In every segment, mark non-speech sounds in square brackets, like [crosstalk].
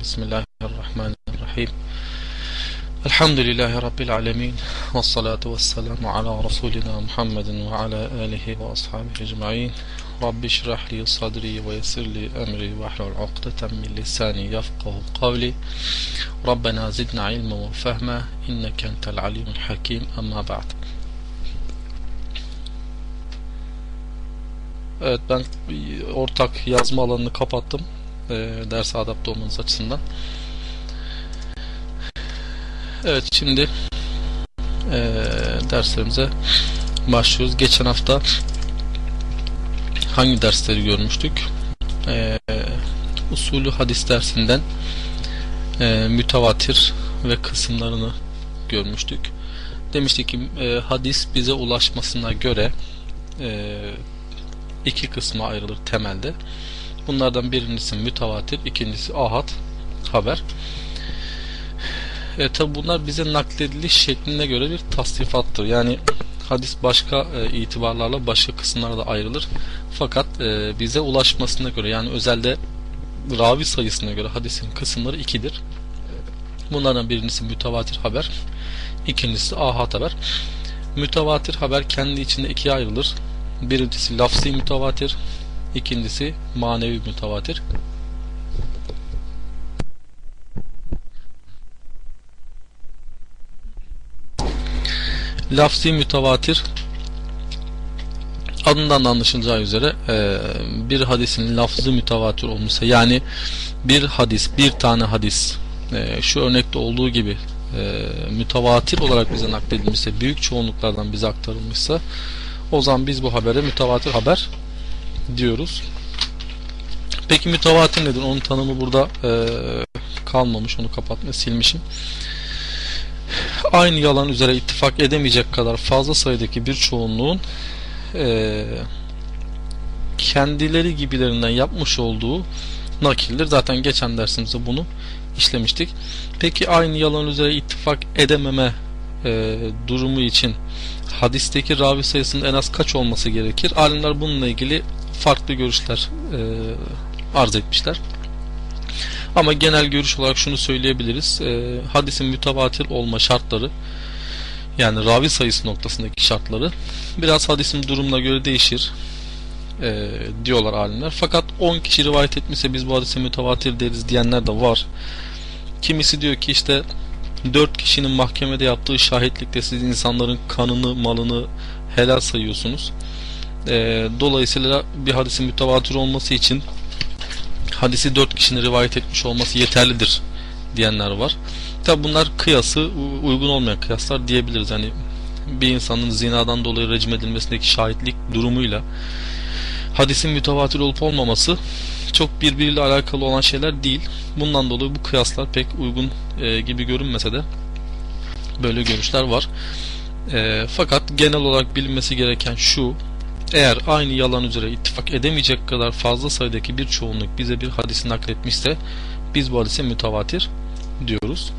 بسم الله الرحمن الرحيم. الحمد لله رب العالمين والصلاة والسلام على رسولنا محمد وعلى آله وأصحابه أجمعين. رب اشرح لي صدري ويسر لي أمري واحلل عقدة من لساني يفقه قولي. ربنا زدنا علما وفهما إنك أنت العليم الحكيم. أما بعد. Evet ben ortak yazma alanını kapattım. E, derse adapte olmanız açısından. Evet şimdi e, derslerimize başlıyoruz. Geçen hafta hangi dersleri görmüştük? E, usulü hadis dersinden e, mütevatir ve kısımlarını görmüştük. Demiştik ki e, hadis bize ulaşmasına göre e, iki kısma ayrılır temelde. Bunlardan birincisi mütevatir, ikincisi ahad haber. E, tabi bunlar bize naklediliş şekline göre bir tasnifattır. Yani hadis başka e, itibarlarla başka kısımlara da ayrılır. Fakat e, bize ulaşmasına göre yani özelde ravi sayısına göre hadisin kısımları ikidir. Bunlardan birincisi mütevatir haber, ikincisi ahad haber. Mütevatir haber kendi içinde ikiye ayrılır. Birincisi lafzi mütevatir, ikincisi manevi mütevatir. Lafzi mütevatir adından da anlaşılacağı üzere e, bir hadisin lafzı mütevatir olmuşsa yani bir hadis bir tane hadis e, şu örnekte olduğu gibi e, mütevatir olarak bize nakledilmişse büyük çoğunluklardan bize aktarılmışsa o zaman biz bu habere mütevatir haber diyoruz. Peki mütevatir nedir? Onun tanımı burada e, kalmamış. Onu kapatma silmişim. Aynı yalan üzere ittifak edemeyecek kadar fazla sayıdaki bir çoğunluğun e, kendileri gibilerinden yapmış olduğu nakildir. Zaten geçen dersimizde bunu işlemiştik. Peki aynı yalan üzere ittifak edememe e, durumu için hadisteki ravi sayısının en az kaç olması gerekir? Alimler bununla ilgili farklı görüşler e, arz etmişler. Ama genel görüş olarak şunu söyleyebiliriz. E, hadisin mütevatir olma şartları yani ravi sayısı noktasındaki şartları biraz hadisin durumuna göre değişir e, diyorlar alimler. Fakat 10 kişi rivayet etmişse biz bu hadise mütevatir deriz diyenler de var. Kimisi diyor ki işte 4 kişinin mahkemede yaptığı şahitlikte siz insanların kanını, malını helal sayıyorsunuz. E, dolayısıyla bir hadisin mütevatir olması için hadisi 4 kişinin rivayet etmiş olması yeterlidir diyenler var. Tabi bunlar kıyası uygun olmayan kıyaslar diyebiliriz. Yani bir insanın zinadan dolayı rejim edilmesindeki şahitlik durumuyla hadisin mütevatir olup olmaması çok birbiriyle alakalı olan şeyler değil. Bundan dolayı bu kıyaslar pek uygun e, gibi görünmese de böyle görüşler var. E, fakat genel olarak bilinmesi gereken şu eğer aynı yalan üzere ittifak edemeyecek kadar fazla sayıdaki bir çoğunluk bize bir hadisi nakletmişse biz bu hadise mütevatir diyoruz.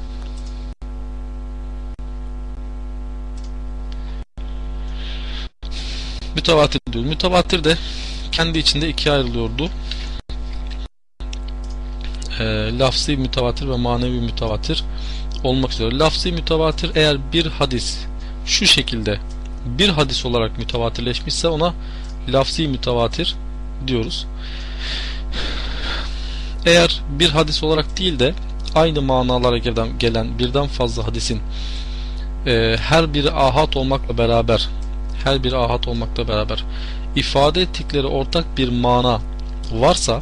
Mütevatir diyoruz. Mütevatir de kendi içinde ikiye ayrılıyordu. E, lafzi mütevatir ve manevi mütevatir olmak üzere. Lafzi mütevatir eğer bir hadis şu şekilde bir hadis olarak mütevatirleşmişse ona lafzi mütevatir diyoruz. Eğer bir hadis olarak değil de aynı manalara gelen, birden fazla hadisin e, her biri ahat olmakla beraber her biri ahat olmakla beraber ifade ettikleri ortak bir mana varsa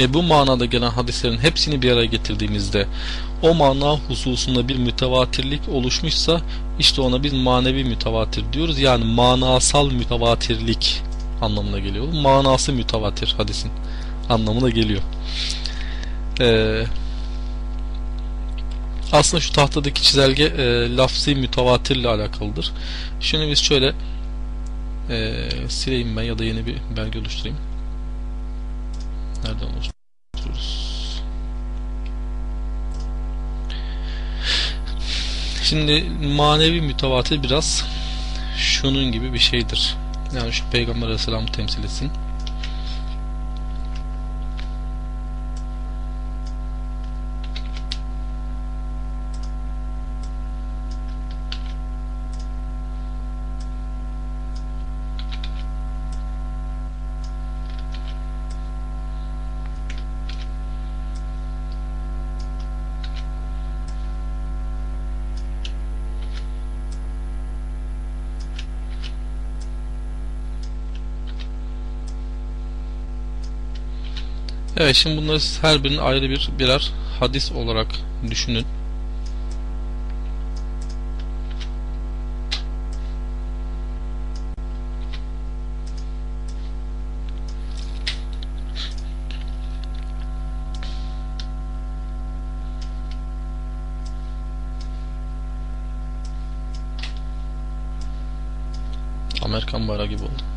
ve bu manada gelen hadislerin hepsini bir araya getirdiğimizde o mana hususunda bir mütevatirlik oluşmuşsa işte ona biz manevi mütevatir diyoruz. Yani manasal mütevatirlik anlamına geliyor. Manası mütevatir hadisin anlamına geliyor. Ee, aslında şu tahtadaki çizelge e, lafzi mütevatir ile alakalıdır. Şunu biz şöyle e, sileyim ben ya da yeni bir belge oluşturayım. Nereden oluşturuyoruz? Şimdi manevi mütevatir biraz şunun gibi bir şeydir. Yani şu Peygamber Aleyhisselam'ı temsil etsin. Evet şimdi bunları siz her birini ayrı bir birer hadis olarak düşünün. Amerikan bayrağı gibi oldu.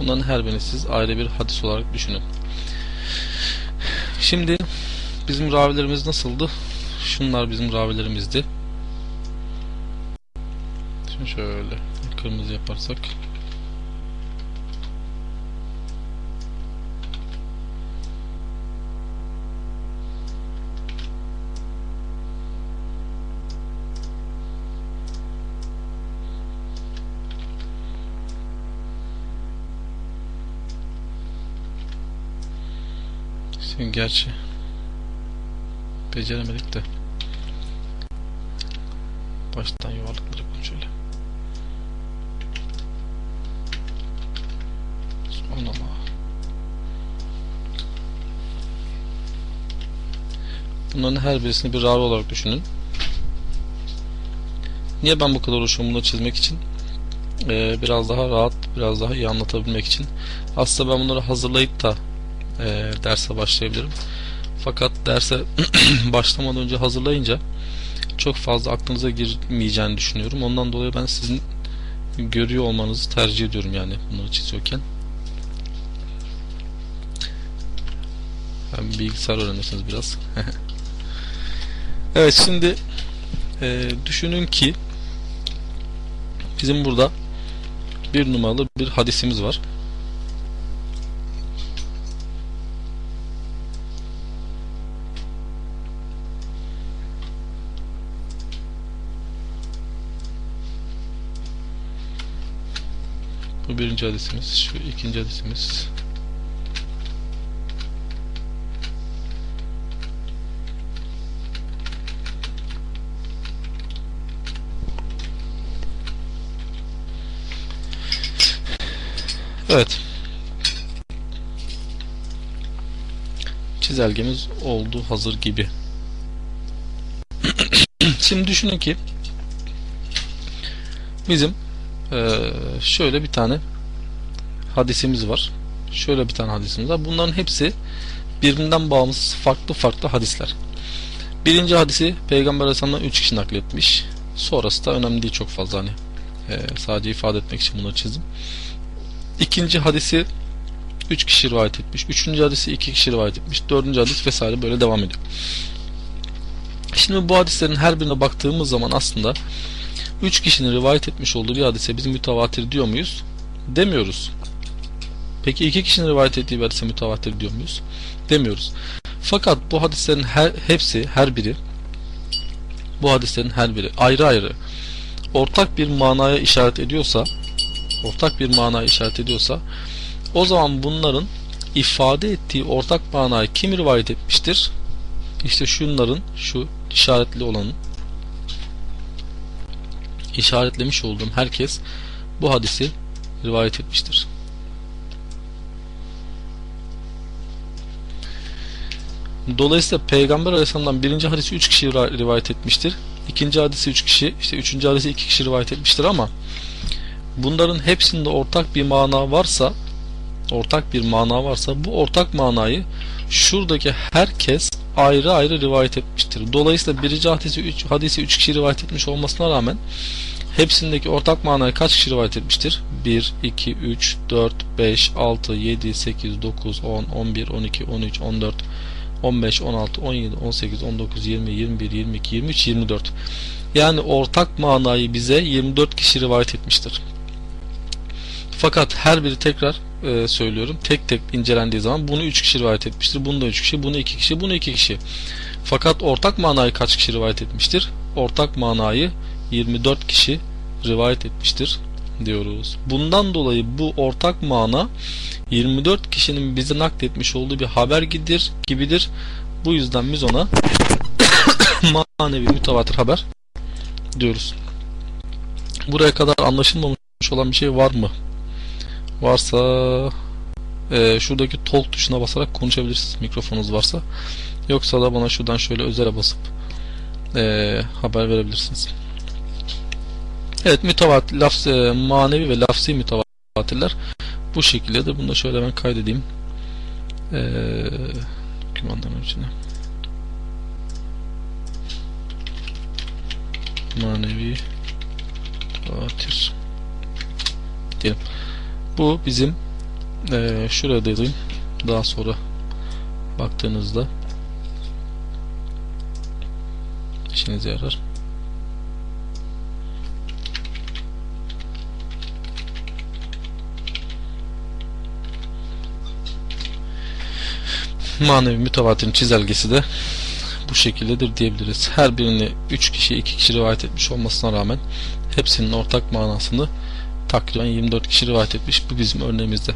Bunların her birini siz ayrı bir hadis olarak düşünün. Şimdi bizim ravilerimiz nasıldı? Şunlar bizim ravilerimizdi. Şimdi şöyle kırmızı yaparsak Şimdi gerçi beceremedik de baştan yuvarlıkları yapalım şöyle. Subhanallah. Bunların her birisini bir ravi olarak düşünün. Niye ben bu kadar uğraşıyorum bunu çizmek için? Ee, biraz daha rahat, biraz daha iyi anlatabilmek için. Aslında ben bunları hazırlayıp da e, derse başlayabilirim. Fakat derse [clears throat] başlamadan önce hazırlayınca çok fazla aklınıza girmeyeceğini düşünüyorum. Ondan dolayı ben sizin görüyor olmanızı tercih ediyorum yani bunları çiziyorken. Hem bilgisayar öğrenirsiniz biraz. [laughs] evet şimdi e, düşünün ki bizim burada bir numaralı bir hadisimiz var. Birinci hadisimiz. Şu ikinci hadisimiz. Evet. Çizelgemiz oldu hazır gibi. [clears throat] Şimdi düşünün ki bizim ee, şöyle bir tane hadisimiz var. Şöyle bir tane hadisimiz var. Bunların hepsi birbirinden bağımsız farklı farklı hadisler. Birinci hadisi Peygamber Aleyhisselam'dan 3 kişi nakletmiş. Sonrası da önemli değil çok fazla hani. Ee, sadece ifade etmek için bunları çizdim. İkinci hadisi 3 kişi rivayet etmiş. Üçüncü hadisi 2 kişi rivayet etmiş. Dördüncü hadis vesaire böyle devam ediyor. Şimdi bu hadislerin her birine baktığımız zaman aslında 3 kişinin rivayet etmiş olduğu bir hadise biz mütevatir diyor muyuz? Demiyoruz. Peki 2 kişinin rivayet ettiği bir hadise mütevatir diyor muyuz? Demiyoruz. Fakat bu hadislerin her, hepsi, her biri bu hadislerin her biri ayrı ayrı ortak bir manaya işaret ediyorsa ortak bir manaya işaret ediyorsa o zaman bunların ifade ettiği ortak manayı kim rivayet etmiştir? İşte şunların şu işaretli olanın işaretlemiş olduğum herkes bu hadisi rivayet etmiştir. Dolayısıyla Peygamber Aleyhisselam'dan birinci hadisi üç kişi rivayet etmiştir. İkinci hadisi üç kişi, işte üçüncü hadisi iki kişi rivayet etmiştir ama bunların hepsinde ortak bir mana varsa ortak bir mana varsa bu ortak manayı şuradaki herkes ayrı ayrı rivayet etmiştir. Dolayısıyla birinci hadisi 3 hadisi 3 kişi rivayet etmiş olmasına rağmen hepsindeki ortak manayı kaç kişi rivayet etmiştir? 1 2 3 4 5 6 7 8 9 10 11 12 13 14 15 16 17 18 19 20 21 22 23 24. Yani ortak manayı bize 24 kişi rivayet etmiştir. Fakat her biri tekrar e, söylüyorum tek tek incelendiği zaman bunu 3 kişi rivayet etmiştir. Bunu da 3 kişi, bunu 2 kişi, bunu 2 kişi. Fakat ortak manayı kaç kişi rivayet etmiştir? Ortak manayı 24 kişi rivayet etmiştir diyoruz. Bundan dolayı bu ortak mana 24 kişinin bize nakletmiş olduğu bir haber gibidir. gibidir. Bu yüzden biz ona [coughs] manevi mütevatir haber diyoruz. Buraya kadar anlaşılmamış olan bir şey var mı? Varsa e, şuradaki talk tuşuna basarak konuşabilirsiniz mikrofonunuz varsa. Yoksa da bana şuradan şöyle özele basıp e, haber verebilirsiniz. Evet mütevatir, lafz, e, manevi ve lafzi mütevatirler bu şekildedir. Bunu da şöyle ben kaydedeyim. E, kumandanın içine. Manevi mütevatir diyelim. Bu bizim e, şuraya da daha sonra baktığınızda işinize yarar. Manevi mütevatirin çizelgesi de bu şekildedir diyebiliriz. Her birini 3 kişi 2 kişi rivayet etmiş olmasına rağmen hepsinin ortak manasını takriben 24 kişi rivayet etmiş bu bizim örneğimizde.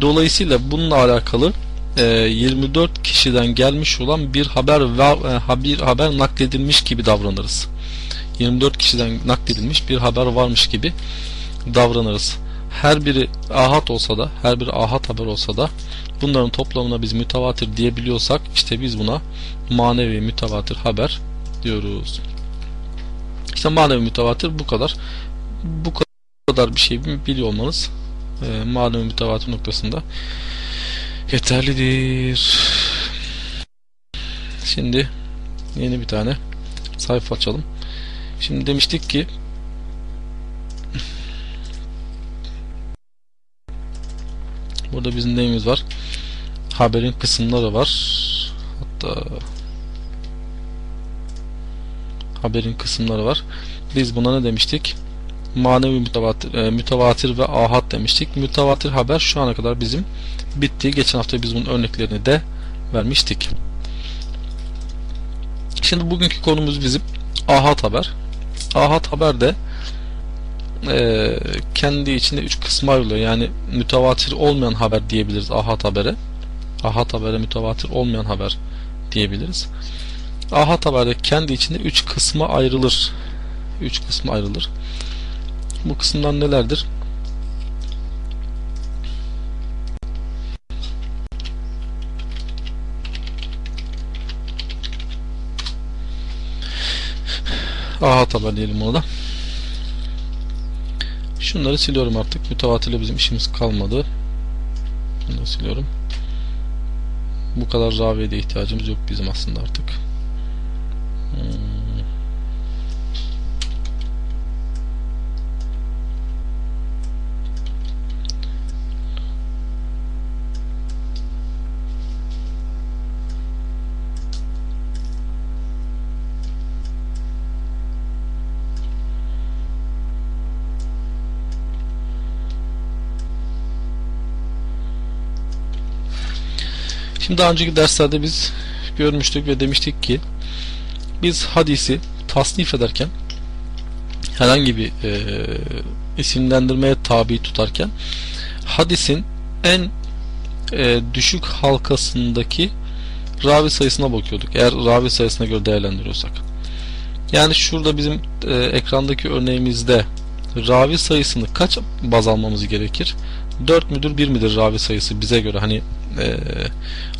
Dolayısıyla bununla alakalı 24 e, kişiden gelmiş olan bir haber e, bir haber nakledilmiş gibi davranırız. 24 kişiden nakledilmiş bir haber varmış gibi davranırız. Her biri ahat olsa da, her biri ahat haber olsa da bunların toplamına biz mütevatir diyebiliyorsak işte biz buna manevi mütevatir haber diyoruz. İşte manevi mütevatir bu kadar. Bu kadar bir şey biliyor olmanız e, manevi mütevatir noktasında yeterlidir. Şimdi yeni bir tane sayfa açalım. Şimdi demiştik ki burada bizim neyimiz var? Haberin kısımları var. Hatta haberin kısımları var. Biz buna ne demiştik? Manevi mütevatir, e, mütevatir ve ahad demiştik. Mütevatir haber şu ana kadar bizim bitti. Geçen hafta biz bunun örneklerini de vermiştik. Şimdi bugünkü konumuz bizim ahad haber. Ahad haber de e, kendi içinde üç kısma ayrılıyor. Yani mütevatir olmayan haber diyebiliriz ahad habere. Ahad habere mütevatir olmayan haber diyebiliriz. Ahad haberde kendi içinde üç kısma ayrılır. Üç kısma ayrılır. Bu kısımlar nelerdir? Ahad haber diyelim ona da. Şunları siliyorum artık. Mütevatirle bizim işimiz kalmadı. Bunları siliyorum. Bu kadar raviye de ihtiyacımız yok bizim aslında artık. Hmm. Şimdi daha önceki derslerde biz görmüştük ve demiştik ki biz hadisi tasnif ederken herhangi bir e, isimlendirmeye tabi tutarken hadisin en e, düşük halkasındaki ravi sayısına bakıyorduk. Eğer ravi sayısına göre değerlendiriyorsak. Yani şurada bizim e, ekrandaki örneğimizde ravi sayısını kaç baz almamız gerekir? 4 müdür 1 midir ravi sayısı bize göre hani e,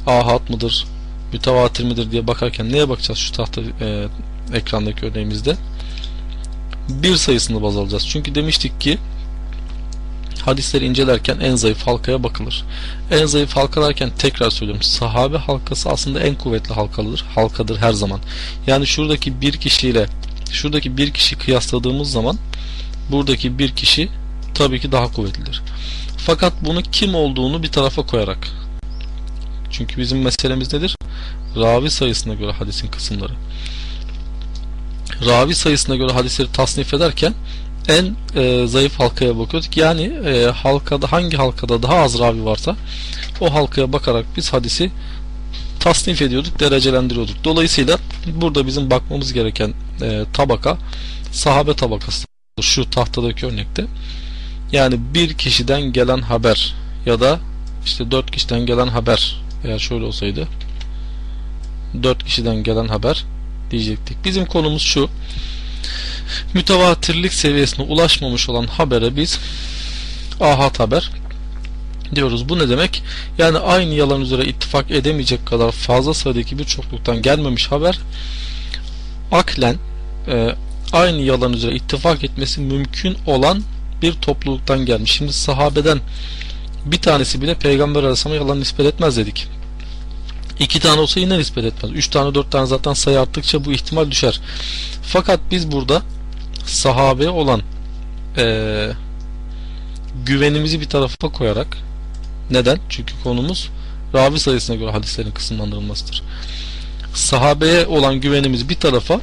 ahad mıdır mütevatir midir diye bakarken neye bakacağız şu tahta e, ekrandaki örneğimizde bir sayısını baz alacağız çünkü demiştik ki hadisleri incelerken en zayıf halkaya bakılır. En zayıf halka derken tekrar söylüyorum. Sahabe halkası aslında en kuvvetli halkalıdır. Halkadır her zaman. Yani şuradaki bir kişiyle şuradaki bir kişi kıyasladığımız zaman buradaki bir kişi tabii ki daha kuvvetlidir. Fakat bunu kim olduğunu bir tarafa koyarak çünkü bizim meselemiz nedir? Ravi sayısına göre hadisin kısımları. Ravi sayısına göre hadisleri tasnif ederken en e, zayıf halkaya bakıyorduk. Yani e, halkada hangi halkada daha az ravi varsa o halkaya bakarak biz hadisi tasnif ediyorduk, derecelendiriyorduk. Dolayısıyla burada bizim bakmamız gereken e, tabaka sahabe tabakası. Şu tahtadaki örnekte. Yani bir kişiden gelen haber ya da işte dört kişiden gelen haber eğer şöyle olsaydı 4 kişiden gelen haber diyecektik. Bizim konumuz şu. Mütevatirlik seviyesine ulaşmamış olan habere biz ahad haber diyoruz. Bu ne demek? Yani aynı yalan üzere ittifak edemeyecek kadar fazla sayıdaki bir çokluktan gelmemiş haber aklen e, aynı yalan üzere ittifak etmesi mümkün olan bir topluluktan gelmiş. Şimdi sahabeden bir tanesi bile peygamber arasında yalan nispet etmez dedik. İki tane olsa yine nispet etmez. Üç tane dört tane zaten sayı arttıkça bu ihtimal düşer. Fakat biz burada sahabeye olan e, güvenimizi bir tarafa koyarak neden? Çünkü konumuz ravi sayısına göre hadislerin kısımlandırılmasıdır. Sahabeye olan güvenimizi bir tarafa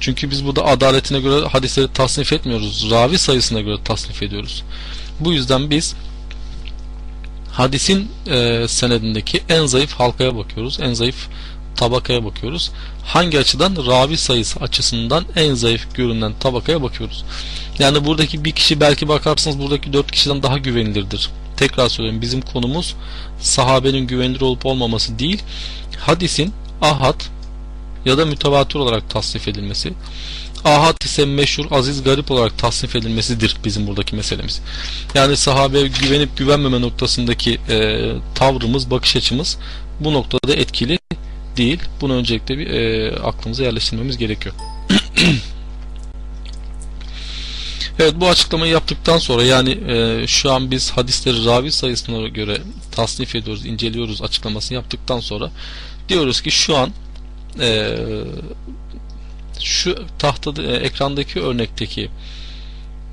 çünkü biz burada adaletine göre hadisleri tasnif etmiyoruz. Ravi sayısına göre tasnif ediyoruz. Bu yüzden biz hadisin e, senedindeki en zayıf halkaya bakıyoruz. En zayıf tabakaya bakıyoruz. Hangi açıdan? Ravi sayısı açısından en zayıf görünen tabakaya bakıyoruz. Yani buradaki bir kişi belki bakarsınız buradaki dört kişiden daha güvenilirdir. Tekrar söyleyeyim bizim konumuz sahabenin güvenilir olup olmaması değil. Hadisin ahad ya da mütevatir olarak tasnif edilmesi. Ahad ise meşhur, aziz, garip olarak tasnif edilmesidir bizim buradaki meselemiz. Yani sahabeye güvenip güvenmeme noktasındaki e, tavrımız, bakış açımız bu noktada etkili değil. Bunu öncelikle bir e, aklımıza yerleştirmemiz gerekiyor. [clears throat] evet bu açıklamayı yaptıktan sonra yani e, şu an biz hadisleri ravi sayısına göre tasnif ediyoruz, inceliyoruz açıklamasını yaptıktan sonra diyoruz ki şu an e, şu tahtada e, ekrandaki örnekteki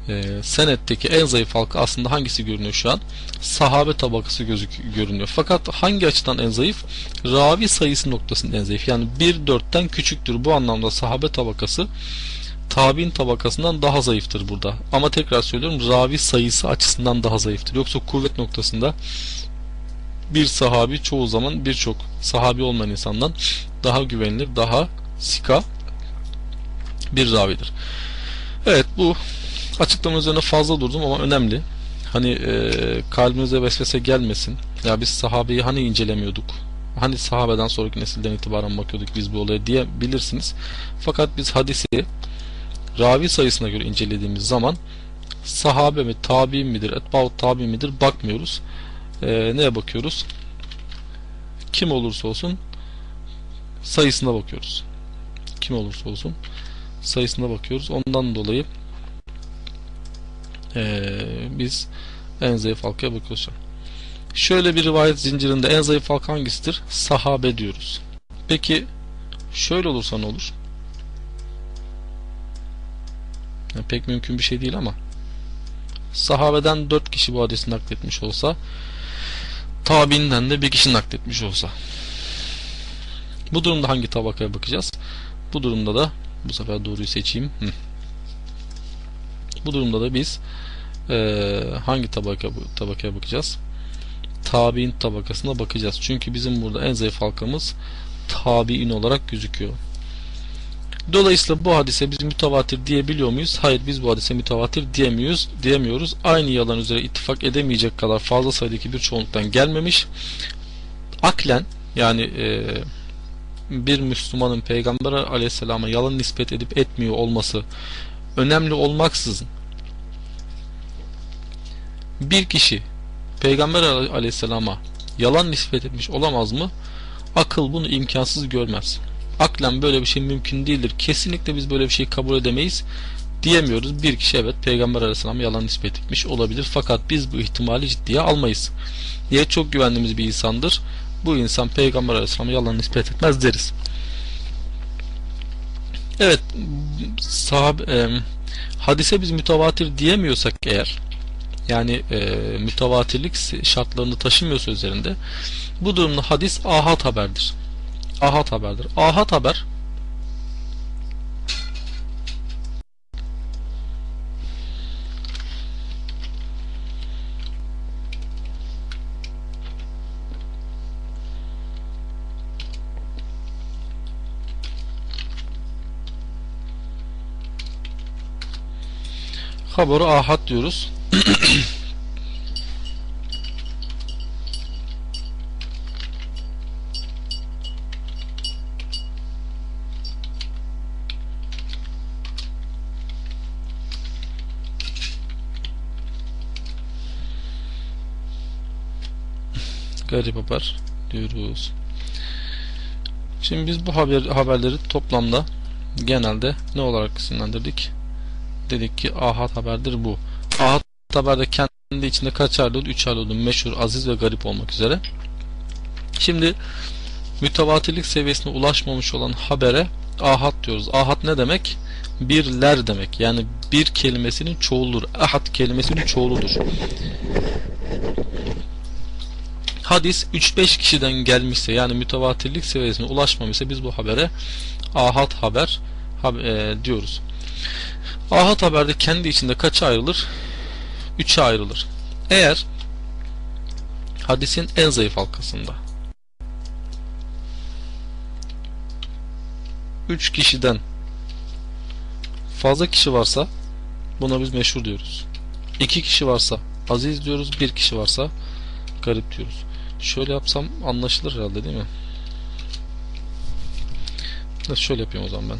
e, senetteki en zayıf halka aslında hangisi görünüyor şu an? Sahabe tabakası gözük görünüyor. Fakat hangi açıdan en zayıf? Ravi sayısı noktasında en zayıf. Yani 1-4'ten küçüktür. Bu anlamda sahabe tabakası tabi'in tabakasından daha zayıftır burada. Ama tekrar söylüyorum ravi sayısı açısından daha zayıftır. Yoksa kuvvet noktasında bir sahabi çoğu zaman birçok sahabi olmayan insandan daha güvenilir, daha sika bir ravidir. Evet bu açıklama üzerine fazla durdum ama önemli. Hani e, kalbinize vesvese gelmesin. Ya biz sahabeyi hani incelemiyorduk. Hani sahabeden sonraki nesilden itibaren bakıyorduk biz bu olaya diyebilirsiniz. Fakat biz hadisi ravi sayısına göre incelediğimiz zaman sahabe mi, tabi midir, etbaut tabi midir bakmıyoruz. E, neye bakıyoruz? Kim olursa olsun sayısına bakıyoruz. Kim olursa olsun sayısına bakıyoruz. Ondan dolayı ee, biz en zayıf halkaya bakıyoruz. Şöyle bir rivayet zincirinde en zayıf halk hangisidir? Sahabe diyoruz. Peki şöyle olursa ne olur? Yani pek mümkün bir şey değil ama sahabeden dört kişi bu hadisi nakletmiş olsa tabiinden de bir kişi nakletmiş olsa bu durumda hangi tabakaya bakacağız? Bu durumda da bu sefer doğruyu seçeyim. Hı. Bu durumda da biz e, hangi tabaka tabakaya bakacağız? Tabi'in tabakasına bakacağız. Çünkü bizim burada en zayıf halkamız tabi'in olarak gözüküyor. Dolayısıyla bu hadise biz mütevatir diyebiliyor muyuz? Hayır biz bu hadise mütevatir diyemiyoruz. diyemiyoruz. Aynı yalan üzere ittifak edemeyecek kadar fazla sayıdaki bir çoğunluktan gelmemiş. Aklen yani e, bir Müslümanın Peygamber aleyhisselama yalan nispet edip etmiyor olması önemli olmaksızın bir kişi Peygamber aleyhisselama yalan nispet etmiş olamaz mı? Akıl bunu imkansız görmez. Aklen böyle bir şey mümkün değildir. Kesinlikle biz böyle bir şey kabul edemeyiz diyemiyoruz. Bir kişi evet Peygamber aleyhisselama yalan nispet etmiş olabilir. Fakat biz bu ihtimali ciddiye almayız. Niye çok güvendiğimiz bir insandır bu insan peygamber aleyhisselam'a yalan nispet etmez deriz. Evet sahab, e, hadise biz mütevatir diyemiyorsak eğer yani e, mütevatirlik şartlarını taşımıyorsa üzerinde bu durumda hadis ahad haberdir. Ahad haberdir. Ahad haber Haboru ahad diyoruz. garip haber diyoruz. Şimdi biz bu haber, haberleri toplamda genelde ne olarak isimlendirdik? Dedik ki ahad haberdir bu. Ahad haberde kendi içinde kaç ayrılıyordu? 3 ayrılıyordu. Meşhur, aziz ve garip olmak üzere. Şimdi mütevatirlik seviyesine ulaşmamış olan habere ahad diyoruz. Ahad ne demek? Birler demek. Yani bir kelimesinin çoğuludur. Ahad kelimesinin çoğuludur. Hadis 3-5 kişiden gelmişse yani mütevatirlik seviyesine ulaşmamışsa biz bu habere ahad haber e, diyoruz. Ahad haberde kendi içinde kaça ayrılır? 3'e ayrılır. Eğer hadisin en zayıf halkasında 3 kişiden fazla kişi varsa buna biz meşhur diyoruz. 2 kişi varsa aziz diyoruz, 1 kişi varsa garip diyoruz. Şöyle yapsam anlaşılır herhalde değil mi? Şöyle yapayım o zaman ben.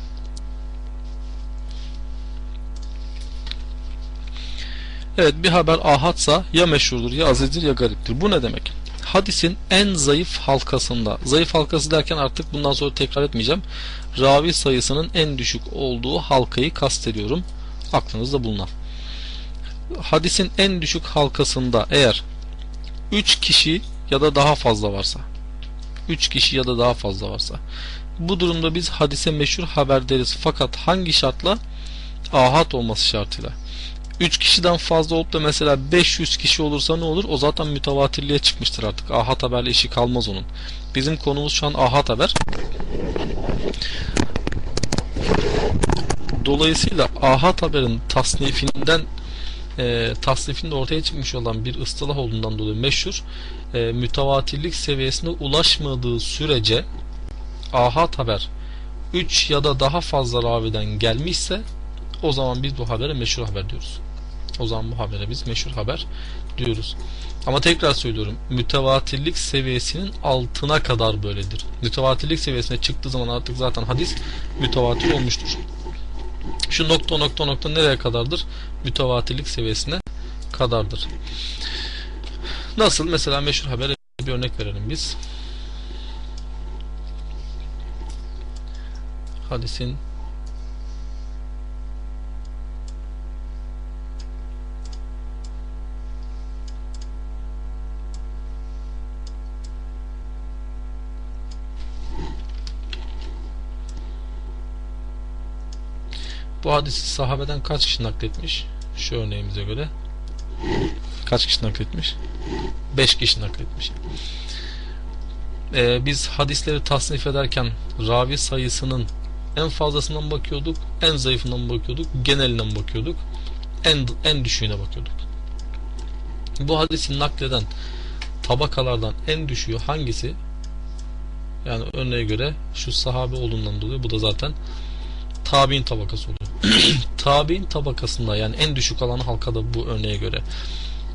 Evet bir haber ahatsa ya meşhurdur ya azizdir ya gariptir. Bu ne demek? Hadisin en zayıf halkasında, zayıf halkası derken artık bundan sonra tekrar etmeyeceğim. Ravi sayısının en düşük olduğu halkayı kastediyorum. Aklınızda bulunan. Hadisin en düşük halkasında eğer 3 kişi ya da daha fazla varsa 3 kişi ya da daha fazla varsa bu durumda biz hadise meşhur haber deriz. Fakat hangi şartla? Ahat olması şartıyla. 3 kişiden fazla olup da mesela 500 kişi olursa ne olur? O zaten mütevatirliğe çıkmıştır artık. Ahat haberle işi kalmaz onun. Bizim konumuz şu an ahat haber. Dolayısıyla ahat haberin tasnifinden e, tasnifinde ortaya çıkmış olan bir ıstılah olduğundan dolayı meşhur e, mütevatirlik seviyesine ulaşmadığı sürece ahat haber 3 ya da daha fazla raviden gelmişse o zaman biz bu habere meşhur haber diyoruz. O zaman bu habere biz meşhur haber diyoruz. Ama tekrar söylüyorum mütevatirlik seviyesinin altına kadar böyledir. Mütevatirlik seviyesine çıktığı zaman artık zaten hadis mütevatir olmuştur. Şu nokta nokta nokta nereye kadardır? Mütevatirlik seviyesine kadardır. Nasıl? Mesela meşhur habere bir örnek verelim biz. Hadisin Bu hadisi sahabeden kaç kişi nakletmiş? Şu örneğimize göre. Kaç kişi nakletmiş? 5 kişi nakletmiş. Ee, biz hadisleri tasnif ederken ravi sayısının en fazlasından bakıyorduk, en zayıfından bakıyorduk, genelinden bakıyorduk, en, en düşüğüne bakıyorduk. Bu hadisi nakleden tabakalardan en düşüğü hangisi? Yani örneğe göre şu sahabe olduğundan dolayı bu da zaten tabi'in tabakası oluyor. [clears throat] tabi'in tabakasında yani en düşük olan halkada bu örneğe göre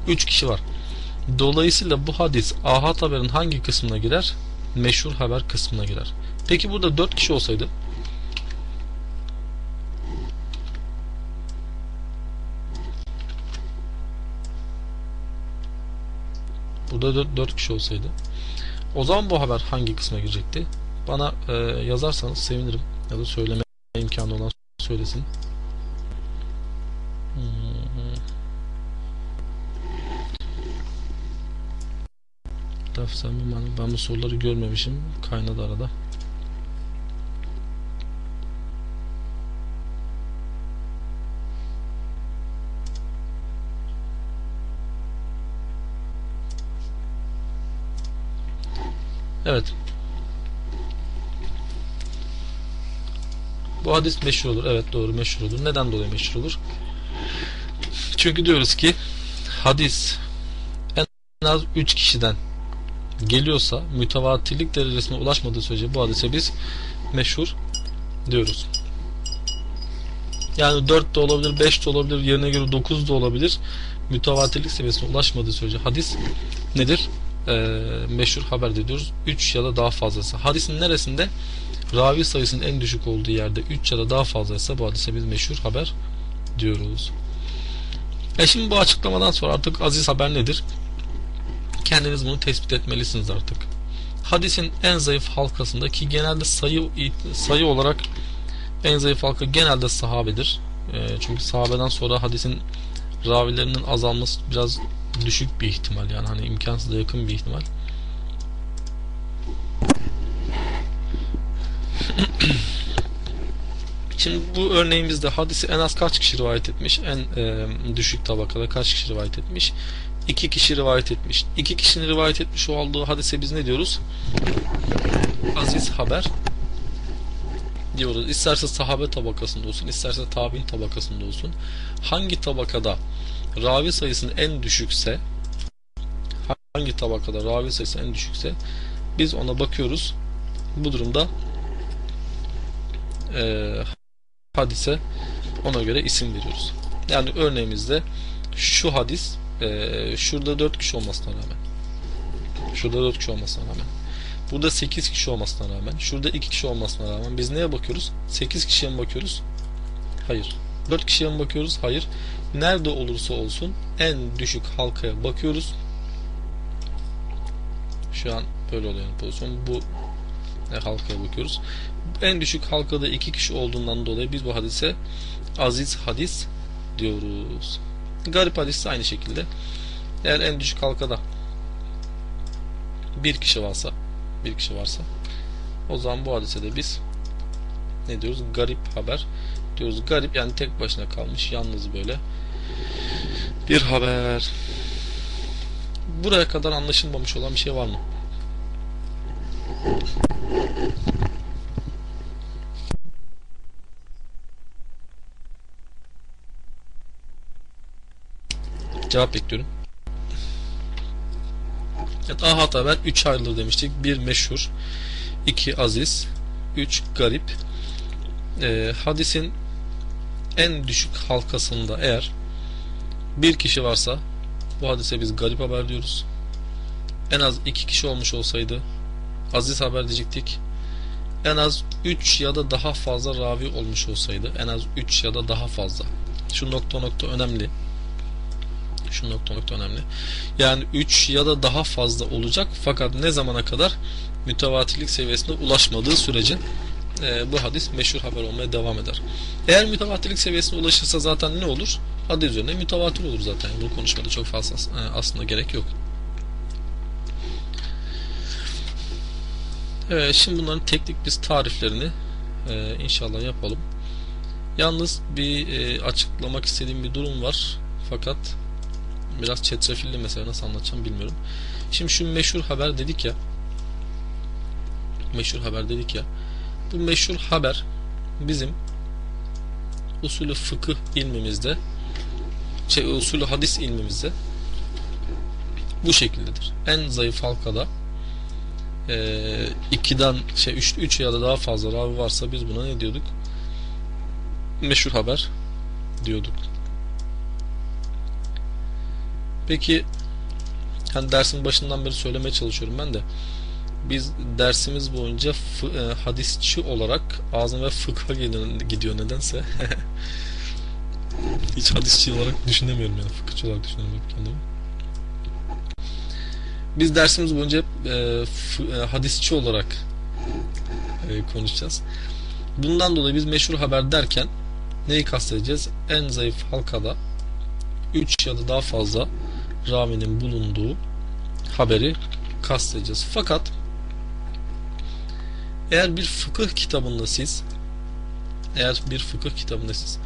3 kişi var. Dolayısıyla bu hadis ahad haberin hangi kısmına girer? Meşhur haber kısmına girer. Peki burada 4 kişi olsaydı Burada 4, 4 kişi olsaydı o zaman bu haber hangi kısma girecekti? Bana e, yazarsanız sevinirim ya da söyleme imkanı olan söylesin. Tafsam ben bu soruları görmemişim. Kaynadı arada. Evet. Bu hadis meşhur olur. Evet doğru meşhur olur. Neden dolayı meşhur olur? Çünkü diyoruz ki hadis en az 3 kişiden geliyorsa mütevatirlik derecesine ulaşmadığı sürece bu hadise biz meşhur diyoruz. Yani 4 de olabilir, 5 de olabilir, yerine göre 9 da olabilir. Mütevatirlik seviyesine ulaşmadığı sürece hadis nedir? Ee, meşhur haber diyoruz. 3 ya da daha fazlası. Hadisin neresinde? Ravi sayısının en düşük olduğu yerde 3 ya da daha fazlaysa bu hadise biz meşhur haber diyoruz. E şimdi bu açıklamadan sonra artık aziz haber nedir? kendiniz bunu tespit etmelisiniz artık. Hadisin en zayıf halkasında ki genelde sayı sayı olarak en zayıf halka genelde sahabedir. E, çünkü sahabeden sonra hadisin ravilerinin azalması biraz düşük bir ihtimal yani hani imkansıza yakın bir ihtimal. [clears throat] Şimdi bu örneğimizde hadisi en az kaç kişi rivayet etmiş? En e, düşük tabakada kaç kişi rivayet etmiş? İki kişi rivayet etmiş. İki kişinin rivayet etmiş olduğu hadise biz ne diyoruz? Aziz haber diyoruz. İsterse sahabe tabakasında olsun, isterse tabi'in tabakasında olsun. Hangi tabakada ravi sayısının en düşükse hangi tabakada ravi sayısı en düşükse biz ona bakıyoruz. Bu durumda e, hadise ona göre isim veriyoruz. Yani örneğimizde şu hadis e, şurada 4 kişi olmasına rağmen şurada 4 kişi olmasına rağmen burada 8 kişi olmasına rağmen şurada 2 kişi olmasına rağmen biz neye bakıyoruz? 8 kişiye mi bakıyoruz? Hayır. 4 kişiye mi bakıyoruz? Hayır. Nerede olursa olsun en düşük halkaya bakıyoruz. Şu an böyle oluyor pozisyon. Bu halkaya bakıyoruz. En düşük halkada iki kişi olduğundan dolayı biz bu hadise aziz hadis diyoruz. Garip hadis de aynı şekilde. Eğer en düşük halkada bir kişi varsa bir kişi varsa o zaman bu hadise de biz ne diyoruz? Garip haber diyoruz. Garip yani tek başına kalmış. Yalnız böyle bir haber. Buraya kadar anlaşılmamış olan bir şey var mı? Cevap bekliyorum. Evet, Ahad haber 3 ayrılır demiştik. 1 meşhur, 2 aziz, 3 garip. Ee, hadisin en düşük halkasında eğer bir kişi varsa bu hadise biz garip haber diyoruz. En az iki kişi olmuş olsaydı aziz haber diyecektik. En az 3 ya da daha fazla ravi olmuş olsaydı en az 3 ya da daha fazla. Şu nokta nokta önemli. Şu nokta nokta önemli. Yani 3 ya da daha fazla olacak fakat ne zamana kadar mütevatirlik seviyesine ulaşmadığı sürece e, bu hadis meşhur haber olmaya devam eder. Eğer mütevatirlik seviyesine ulaşırsa zaten ne olur? Adı üzerine mütevatir olur zaten. Bu konuşmada çok fazla e, aslında gerek yok. Evet, şimdi bunların teknik biz tariflerini e, inşallah yapalım. Yalnız bir e, açıklamak istediğim bir durum var. Fakat biraz çetrefilli mesela nasıl anlatacağım bilmiyorum. Şimdi şu meşhur haber dedik ya. Meşhur haber dedik ya. Bu meşhur haber bizim usulü fıkıh ilmimizde şey usulü hadis ilmimizde bu şekildedir. En zayıf halkada e, 2'den şey 3 3 ya da daha fazla ravi varsa biz buna ne diyorduk? Meşhur haber diyorduk. Peki hani dersin başından beri söylemeye çalışıyorum ben de biz dersimiz boyunca e, hadisçi olarak ağzım ve fıkha gidiyor nedense. [laughs] Hiç hadisçi olarak düşünemiyorum yani fıkıhçı olarak düşünüyorum kendimi. Biz dersimiz boyunca hep e, e, hadisçi olarak e, konuşacağız. Bundan dolayı biz meşhur haber derken neyi kastedeceğiz? En zayıf halkada 3 ya da daha fazla ravinin bulunduğu haberi kastedeceğiz. Fakat eğer bir fıkıh kitabında siz eğer bir fıkıh kitabında siz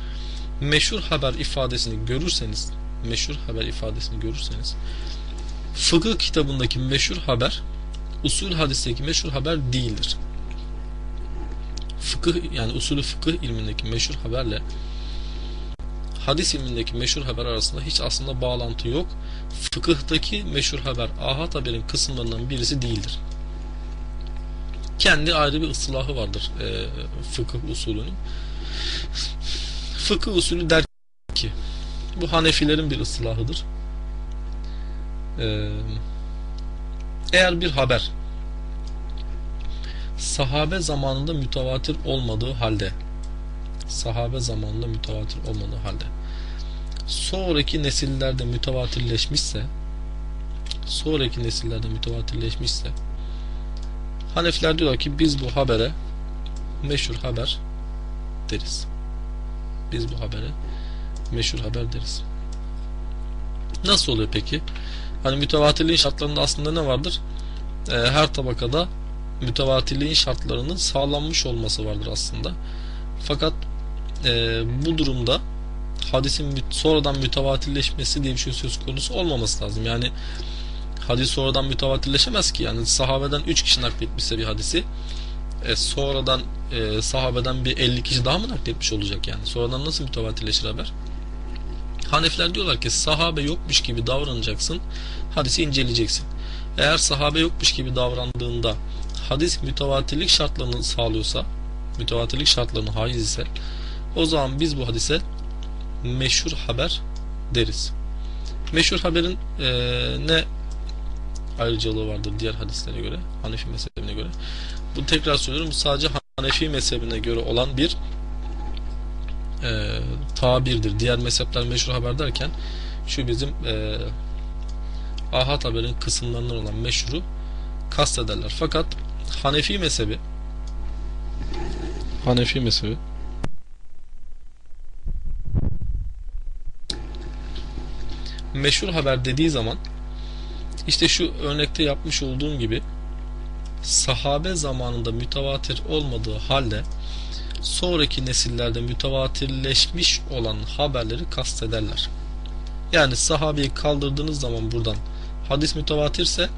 meşhur haber ifadesini görürseniz meşhur haber ifadesini görürseniz fıkıh kitabındaki meşhur haber usul hadisteki meşhur haber değildir. Fıkıh yani usulü fıkıh ilmindeki meşhur haberle hadis ilmindeki meşhur haber arasında hiç aslında bağlantı yok. Fıkıhtaki meşhur haber ahad haberin kısımlarından birisi değildir kendi ayrı bir ıslahı vardır e, fıkıh usulünün. Fıkıh usulü der ki bu Hanefilerin bir ıslahıdır. E, eğer bir haber sahabe zamanında mütevatir olmadığı halde sahabe zamanında mütevatir olmadığı halde sonraki nesillerde mütevatirleşmişse sonraki nesillerde mütevatirleşmişse Hanefiler diyorlar ki biz bu habere meşhur haber deriz. Biz bu habere meşhur haber deriz. Nasıl oluyor peki? Hani mütevatirliğin şartlarında aslında ne vardır? Ee, her tabakada mütevatirliğin şartlarının sağlanmış olması vardır aslında. Fakat e, bu durumda hadisin sonradan mütevatirleşmesi diye bir şey söz konusu olmaması lazım. Yani hadis sonradan mütevatirleşemez ki. Yani sahabeden 3 kişi nakletmişse bir hadisi e, sonradan e, sahabeden bir 50 kişi daha mı nakletmiş olacak yani? Sonradan nasıl mütevatirleşir haber? Hanefiler diyorlar ki sahabe yokmuş gibi davranacaksın, hadisi inceleyeceksin. Eğer sahabe yokmuş gibi davrandığında hadis mütevatirlik şartlarını sağlıyorsa, mütevatirlik şartlarını haiz ise o zaman biz bu hadise meşhur haber deriz. Meşhur haberin e, ne ayrıcalığı vardır diğer hadislere göre, Hanefi mezhebine göre. Bu tekrar söylüyorum, bu sadece Hanefi mezhebine göre olan bir e, tabirdir. Diğer mezhepler meşhur haber derken şu bizim e, ahad haberin kısımlarından olan meşhuru kastederler. Fakat Hanefi mezhebi Hanefi mezhebi meşhur haber dediği zaman işte şu örnekte yapmış olduğum gibi sahabe zamanında mütevatir olmadığı halde sonraki nesillerde mütevatirleşmiş olan haberleri kastederler. Yani sahabeyi kaldırdığınız zaman buradan hadis mütevatirse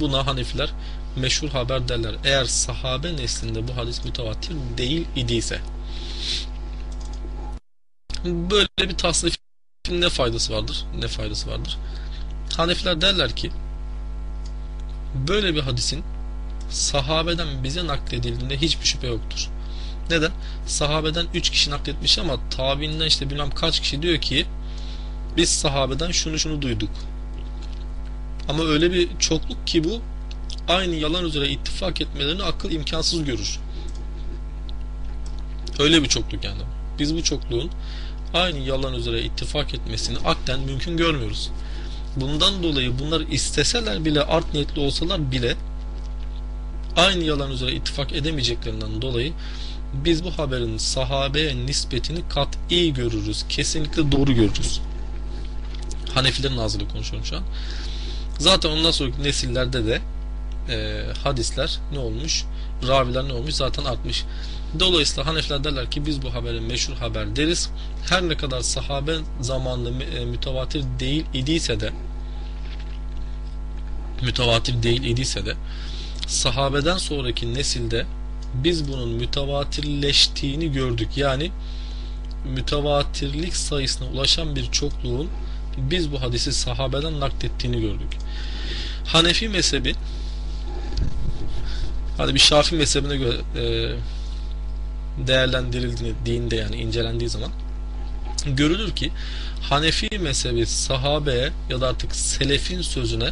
buna Hanefiler meşhur haber derler. Eğer sahabe neslinde bu hadis mütevatir değil idiyse. Böyle bir tasnifin ne faydası vardır? Ne faydası vardır? Hanefiler derler ki böyle bir hadisin sahabeden bize nakledildiğinde hiçbir şüphe yoktur. Neden? Sahabeden 3 kişi nakletmiş ama tabiinden işte bilmem kaç kişi diyor ki biz sahabeden şunu şunu duyduk. Ama öyle bir çokluk ki bu aynı yalan üzere ittifak etmelerini akıl imkansız görür. Öyle bir çokluk yani. Biz bu çokluğun aynı yalan üzere ittifak etmesini akten mümkün görmüyoruz. Bundan dolayı bunlar isteseler bile art niyetli olsalar bile aynı yalan üzere ittifak edemeyeceklerinden dolayı biz bu haberin sahabeye nispetini kat'i görürüz. Kesinlikle doğru görürüz. Hanefilerin ağzıyla konuşuyorum şu an. Zaten ondan sonraki nesillerde de e, hadisler ne olmuş? Raviler ne olmuş? Zaten artmış. Dolayısıyla Hanefiler derler ki biz bu haberi meşhur haber deriz. Her ne kadar sahabe zamanında e, mütevatir değil idiyse de mütevatir değil idiyse de sahabeden sonraki nesilde biz bunun mütevatirleştiğini gördük. Yani mütevatirlik sayısına ulaşan bir çokluğun biz bu hadisi sahabeden naklettiğini gördük. Hanefi mezhebi hadi bir Şafi mezhebine göre e, değerlendirildiğini dinde yani incelendiği zaman görülür ki Hanefi mezhebi sahabeye ya da artık selefin sözüne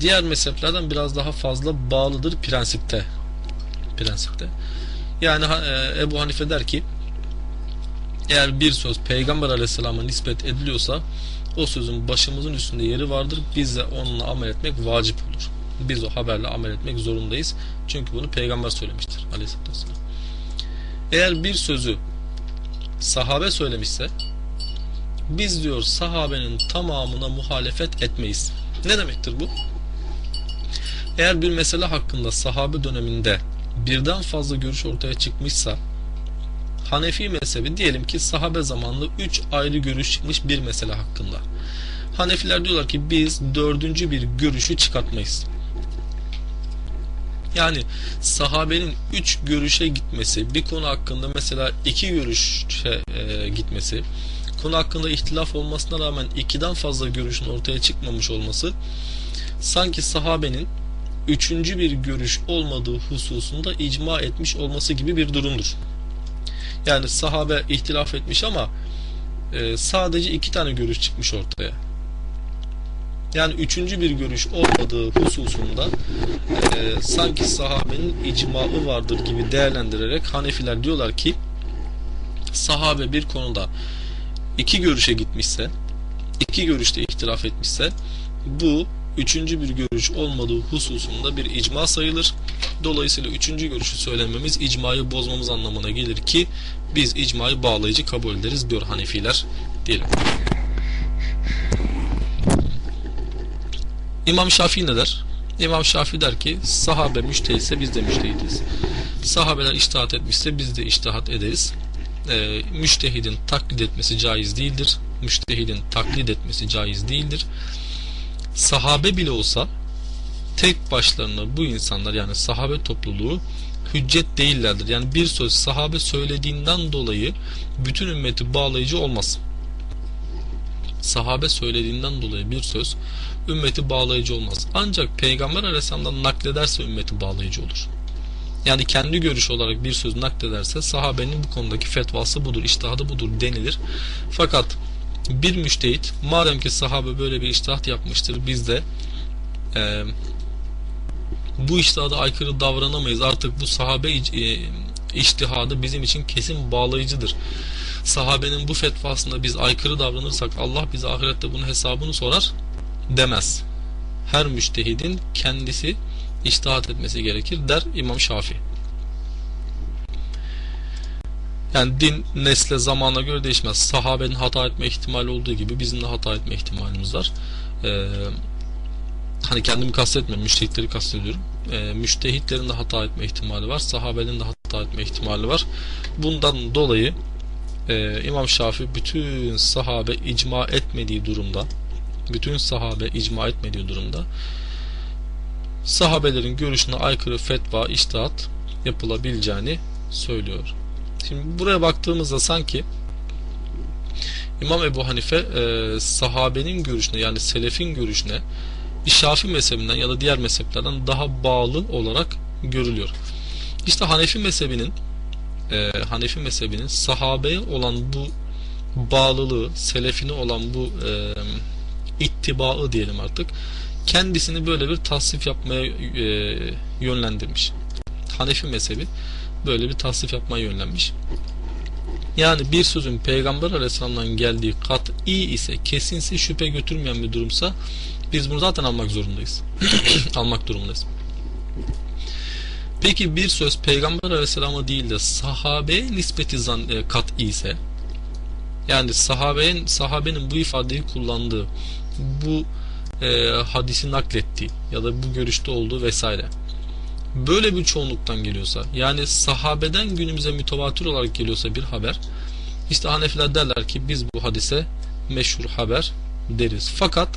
diğer mezheplerden biraz daha fazla bağlıdır prensipte. Prensipte. Yani e, Ebu Hanife der ki eğer bir söz Peygamber Aleyhisselam'a nispet ediliyorsa o sözün başımızın üstünde yeri vardır. Biz de onunla amel etmek vacip olur. Biz o haberle amel etmek zorundayız. Çünkü bunu Peygamber söylemiştir Aleyhisselatü Vesselam. Eğer bir sözü sahabe söylemişse biz diyor sahabenin tamamına muhalefet etmeyiz. Ne demektir bu? Eğer bir mesele hakkında sahabe döneminde birden fazla görüş ortaya çıkmışsa Hanefi mezhebi diyelim ki sahabe zamanlı 3 ayrı görüş çıkmış bir mesele hakkında. Hanefiler diyorlar ki biz dördüncü bir görüşü çıkartmayız. Yani sahabenin üç görüşe gitmesi, bir konu hakkında mesela iki görüşe e, gitmesi, konu hakkında ihtilaf olmasına rağmen ikiden fazla görüşün ortaya çıkmamış olması sanki sahabenin üçüncü bir görüş olmadığı hususunda icma etmiş olması gibi bir durumdur. Yani sahabe ihtilaf etmiş ama e, sadece iki tane görüş çıkmış ortaya. Yani üçüncü bir görüş olmadığı hususunda e, sanki sahabenin icmaı vardır gibi değerlendirerek Hanefiler diyorlar ki sahabe bir konuda iki görüşe gitmişse iki görüşte ihtilaf etmişse bu üçüncü bir görüş olmadığı hususunda bir icma sayılır. Dolayısıyla üçüncü görüşü söylememiz icmayı bozmamız anlamına gelir ki biz icmayı bağlayıcı kabul ederiz diyor Hanefiler diyelim. İmam Şafii ne der? İmam Şafii der ki sahabe müştehitse biz de müştehitiz. Sahabeler iştihat etmişse biz de iştihat ederiz. Ee, müştehidin taklit etmesi caiz değildir. Müştehidin taklit etmesi caiz değildir. Sahabe bile olsa tek başlarına bu insanlar yani sahabe topluluğu hüccet değillerdir. Yani bir söz sahabe söylediğinden dolayı bütün ümmeti bağlayıcı olmaz. Sahabe söylediğinden dolayı bir söz ümmeti bağlayıcı olmaz. Ancak Peygamber Aleyhisselam'dan naklederse ümmeti bağlayıcı olur. Yani kendi görüş olarak bir söz naklederse sahabenin bu konudaki fetvası budur, iştihadı budur denilir. Fakat bir müştehit madem ki sahabe böyle bir iştihat yapmıştır biz de e, bu iştihada aykırı davranamayız. Artık bu sahabe e, iştihadı bizim için kesin bağlayıcıdır. Sahabenin bu fetvasında biz aykırı davranırsak Allah bize ahirette bunun hesabını sorar demez. Her müştehidin kendisi iştihat etmesi gerekir der İmam Şafii. Yani din nesle zamana göre değişmez. Sahabenin hata etme ihtimali olduğu gibi bizim de hata etme ihtimalimiz var. Ee, hani kendimi kastetmiyorum, müştehitleri kastediyorum. Ee, müştehitlerin de hata etme ihtimali var. Sahabenin de hata etme ihtimali var. Bundan dolayı e, İmam Şafii bütün sahabe icma etmediği durumda bütün sahabe icma etmediği durumda sahabelerin görüşüne aykırı fetva, iştihat yapılabileceğini söylüyor. Şimdi buraya baktığımızda sanki İmam Ebu Hanife e, sahabenin görüşüne yani selefin görüşüne Şafi mezhebinden ya da diğer mezheplerden daha bağlı olarak görülüyor. İşte Hanefi mezhebinin e, Hanefi mezhebinin sahabeye olan bu bağlılığı, selefine olan bu e, ittibaı diyelim artık kendisini böyle bir tasnif yapmaya e, yönlendirmiş. Hanefi mezhebi böyle bir tasnif yapmaya yönlenmiş. Yani bir sözün Peygamber Aleyhisselam'dan geldiği kat iyi ise kesinsi şüphe götürmeyen bir durumsa biz bunu zaten almak zorundayız. [coughs] almak durumundayız. Peki bir söz Peygamber Aleyhisselam'a değil de sahabeye nispeti zan, e, kat ise yani sahabenin, sahabenin bu ifadeyi kullandığı bu e, hadisi naklettiği ya da bu görüşte olduğu vesaire böyle bir çoğunluktan geliyorsa yani sahabeden günümüze mütevatir olarak geliyorsa bir haber işte Hanefiler derler ki biz bu hadise meşhur haber deriz. Fakat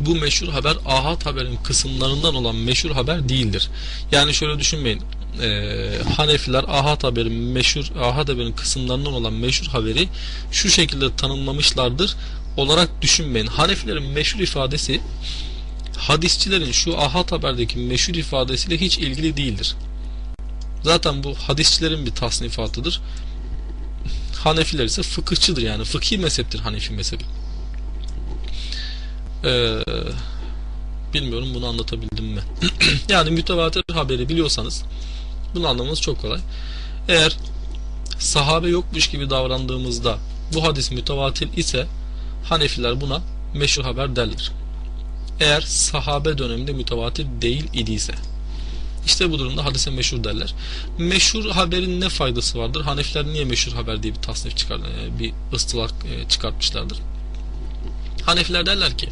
bu meşhur haber ahad haberin kısımlarından olan meşhur haber değildir. Yani şöyle düşünmeyin. E, Hanefiler ahad haberin meşhur ahad haberin kısımlarından olan meşhur haberi şu şekilde tanımlamışlardır olarak düşünmeyin. Hanefilerin meşhur ifadesi hadisçilerin şu ahad haberdeki meşhur ifadesiyle hiç ilgili değildir. Zaten bu hadisçilerin bir tasnifatıdır. Hanefiler ise fıkıhçıdır yani fıkhi mezheptir Hanefi mezhebi. Ee, bilmiyorum bunu anlatabildim mi? [clears throat] yani mütevatir haberi biliyorsanız bunu anlamanız çok kolay. Eğer sahabe yokmuş gibi davrandığımızda bu hadis mütevatir ise Hanefiler buna meşhur haber derler. Eğer sahabe döneminde mütevatir değil idiyse. İşte bu durumda hadise meşhur derler. Meşhur haberin ne faydası vardır? Hanefiler niye meşhur haber diye bir tasnif çıkar, e, bir ıstılak e, çıkartmışlardır. Hanefiler derler ki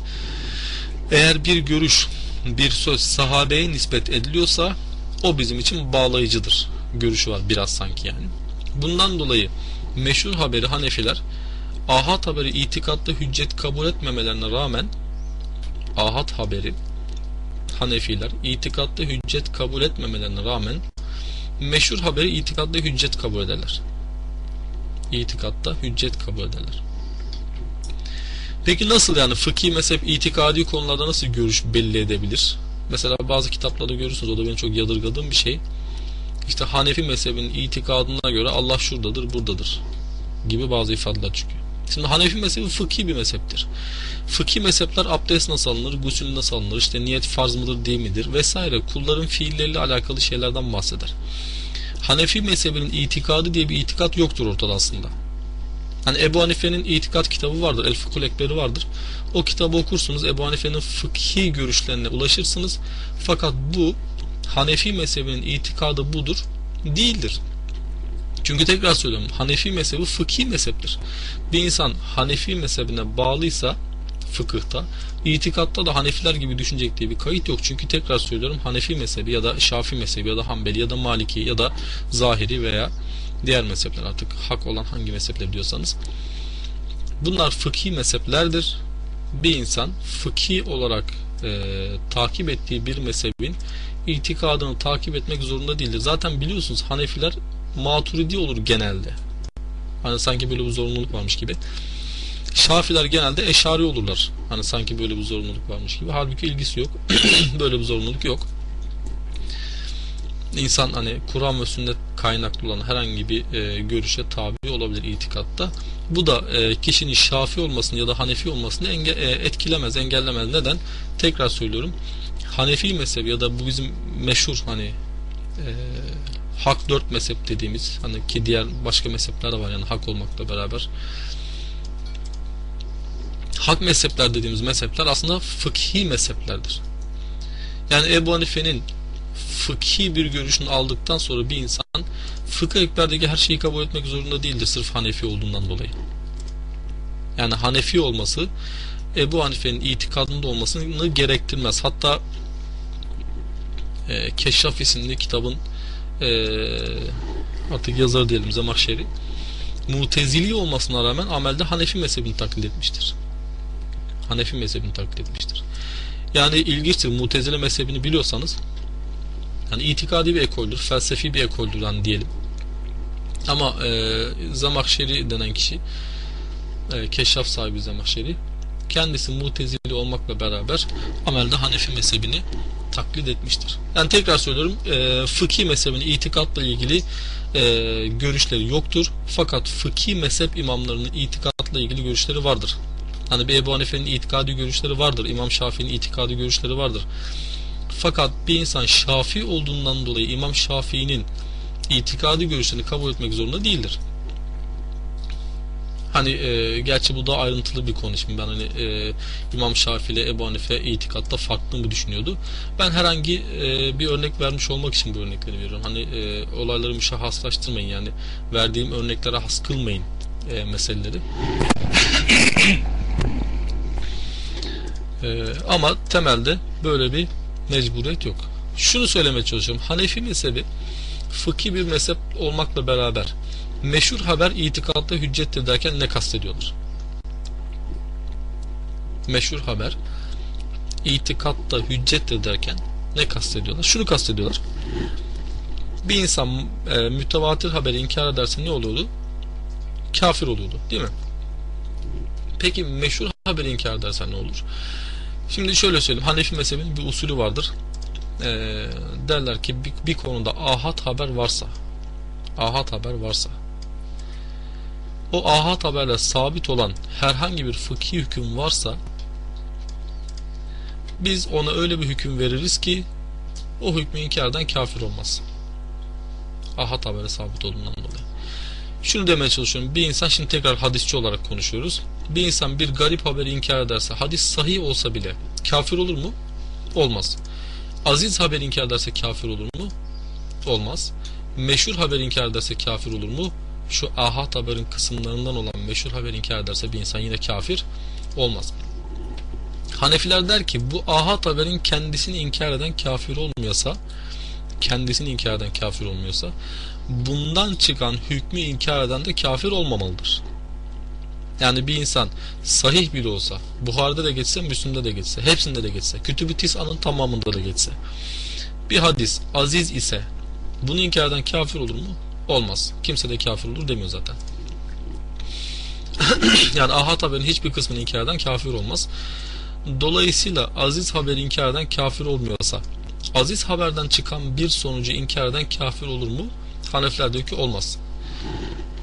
eğer bir görüş, bir söz sahabeye nispet ediliyorsa o bizim için bağlayıcıdır. Görüşü var biraz sanki yani. Bundan dolayı meşhur haberi Hanefiler ahad haberi itikatta hüccet kabul etmemelerine rağmen ahad haberi Hanefiler itikatta hüccet kabul etmemelerine rağmen meşhur haberi itikatta hüccet kabul ederler. İtikatta hüccet kabul ederler. Peki nasıl yani fıkhi mezhep itikadi konularda nasıl görüş belli edebilir? Mesela bazı kitaplarda görürsünüz o da benim çok yadırgadığım bir şey. İşte Hanefi mezhebinin itikadına göre Allah şuradadır buradadır gibi bazı ifadeler çıkıyor. Şimdi Hanefi mezhebi fıkhi bir mezheptir. Fıkhi mezhepler abdest nasıl alınır, gusül nasıl alınır, işte niyet farz mıdır değil midir vesaire kulların fiilleriyle alakalı şeylerden bahseder. Hanefi mezhebinin itikadı diye bir itikat yoktur ortada aslında. Hani Ebu Hanife'nin itikat kitabı vardır. El Fıkhul Ekberi vardır. O kitabı okursunuz. Ebu Hanife'nin fıkhi görüşlerine ulaşırsınız. Fakat bu Hanefi mezhebinin itikadı budur. Değildir. Çünkü tekrar söylüyorum. Hanefi mezhebi fıkhi mezheptir. Bir insan Hanefi mezhebine bağlıysa fıkıhta, itikatta da Hanefiler gibi düşünecek diye bir kayıt yok. Çünkü tekrar söylüyorum Hanefi mezhebi ya da Şafi mezhebi ya da Hanbeli ya da Maliki ya da Zahiri veya diğer mezhepler artık hak olan hangi mezhepler diyorsanız bunlar fıkhi mezheplerdir. Bir insan fıkhi olarak e, takip ettiği bir mezhebin itikadını takip etmek zorunda değildir. Zaten biliyorsunuz Hanefiler maturidi olur genelde. Hani sanki böyle bir zorunluluk varmış gibi. Şafiler genelde eşari olurlar. Hani sanki böyle bir zorunluluk varmış gibi. Halbuki ilgisi yok. [clears throat] böyle bir zorunluluk yok. İnsan hani Kur'an ve sünnet kaynaklı olan herhangi bir e, görüşe tabi olabilir itikatta. Bu da e, kişinin şafi olmasını ya da hanefi olmasını enge, e, etkilemez, engellemez. Neden? Tekrar söylüyorum. Hanefi mezhebi ya da bu bizim meşhur hani e, hak dört mezhep dediğimiz hani ki diğer başka mezhepler de var yani hak olmakla beraber hak mezhepler dediğimiz mezhepler aslında fıkhi mezheplerdir. Yani Ebu Hanife'nin fıkhi bir görüşünü aldıktan sonra bir insan fıkıh ekberdeki her şeyi kabul etmek zorunda değildir sırf Hanefi olduğundan dolayı. Yani Hanefi olması Ebu Hanife'nin itikadında olmasını gerektirmez. Hatta e, Keşşaf isimli kitabın e, artık yazarı diyelim Zemahşeri Mutezili olmasına rağmen amelde Hanefi mezhebini taklit etmiştir. Hanefi mezhebini taklit etmiştir. Yani ilginçtir. Mutezile mezhebini biliyorsanız yani itikadi bir ekoldür, felsefi bir ekoldür yani diyelim. Ama e, Zamakşeri denen kişi e, keşraf sahibi Zamakşeri kendisi mutezili olmakla beraber amelde Hanefi mezhebini taklit etmiştir. Yani tekrar söylüyorum e, fıkhi mezhebinin itikatla ilgili e, görüşleri yoktur. Fakat fıkhi mezhep imamlarının itikatla ilgili görüşleri vardır. Hani bir Ebu Hanife'nin itikadi görüşleri vardır. İmam Şafii'nin itikadi görüşleri vardır. Fakat bir insan Şafii olduğundan dolayı İmam Şafii'nin itikadi görüşlerini kabul etmek zorunda değildir. Hani e, gerçi bu da ayrıntılı bir konu ben hani e, İmam Şafii ile Ebu Hanife itikatta farklı mı düşünüyordu? Ben herhangi e, bir örnek vermiş olmak için bu örnekleri veriyorum. Hani e, olayları müşahhaslaştırmayın yani verdiğim örneklere has kılmayın e, meseleleri. e, ama temelde böyle bir mecburiyet yok. Şunu söylemeye çalışıyorum. Hanefi mezhebi fıkhi bir mezhep olmakla beraber meşhur haber itikatta hüccettir derken ne kastediyorlar? Meşhur haber itikatta hüccettir derken ne kastediyorlar? Şunu kastediyorlar. Bir insan e, mütevatir haberi inkar ederse ne oluyordu? Kafir oluyordu değil mi? Peki meşhur haberi inkar ederse ne olur? Şimdi şöyle söyleyeyim. Hanefi mezhebinin bir usulü vardır. E, derler ki bir, bir konuda ahad haber varsa ahad haber varsa o ahad haberle sabit olan herhangi bir fıkhi hüküm varsa biz ona öyle bir hüküm veririz ki o hükmü inkardan kafir olmaz. Ahad habere sabit olduğundan dolayı. Şunu demeye çalışıyorum. Bir insan şimdi tekrar hadisçi olarak konuşuyoruz. Bir insan bir garip haberi inkar ederse hadis sahih olsa bile kafir olur mu? Olmaz. Aziz haber inkar ederse kafir olur mu? Olmaz. Meşhur haber inkar ederse kafir olur mu? Şu ahad haberin kısımlarından olan meşhur haber inkar ederse bir insan yine kafir olmaz. Hanefiler der ki bu ahad haberin kendisini inkar eden kafir olmuyorsa kendisini inkar eden kafir olmuyorsa bundan çıkan hükmü inkar eden de kafir olmamalıdır. Yani bir insan sahih biri olsa, Buhar'da da geçse, Müslüm'de de geçse, hepsinde de geçse, Kütüb-i Tis'anın tamamında da geçse, bir hadis aziz ise bunu inkar eden kafir olur mu? Olmaz. Kimse de kafir olur demiyor zaten. [clears throat] yani ahad haberin hiçbir kısmını inkar eden kafir olmaz. Dolayısıyla aziz haberi inkar eden kafir olmuyorsa, aziz haberden çıkan bir sonucu inkar eden kafir olur mu? Hanefiler diyor ki olmaz.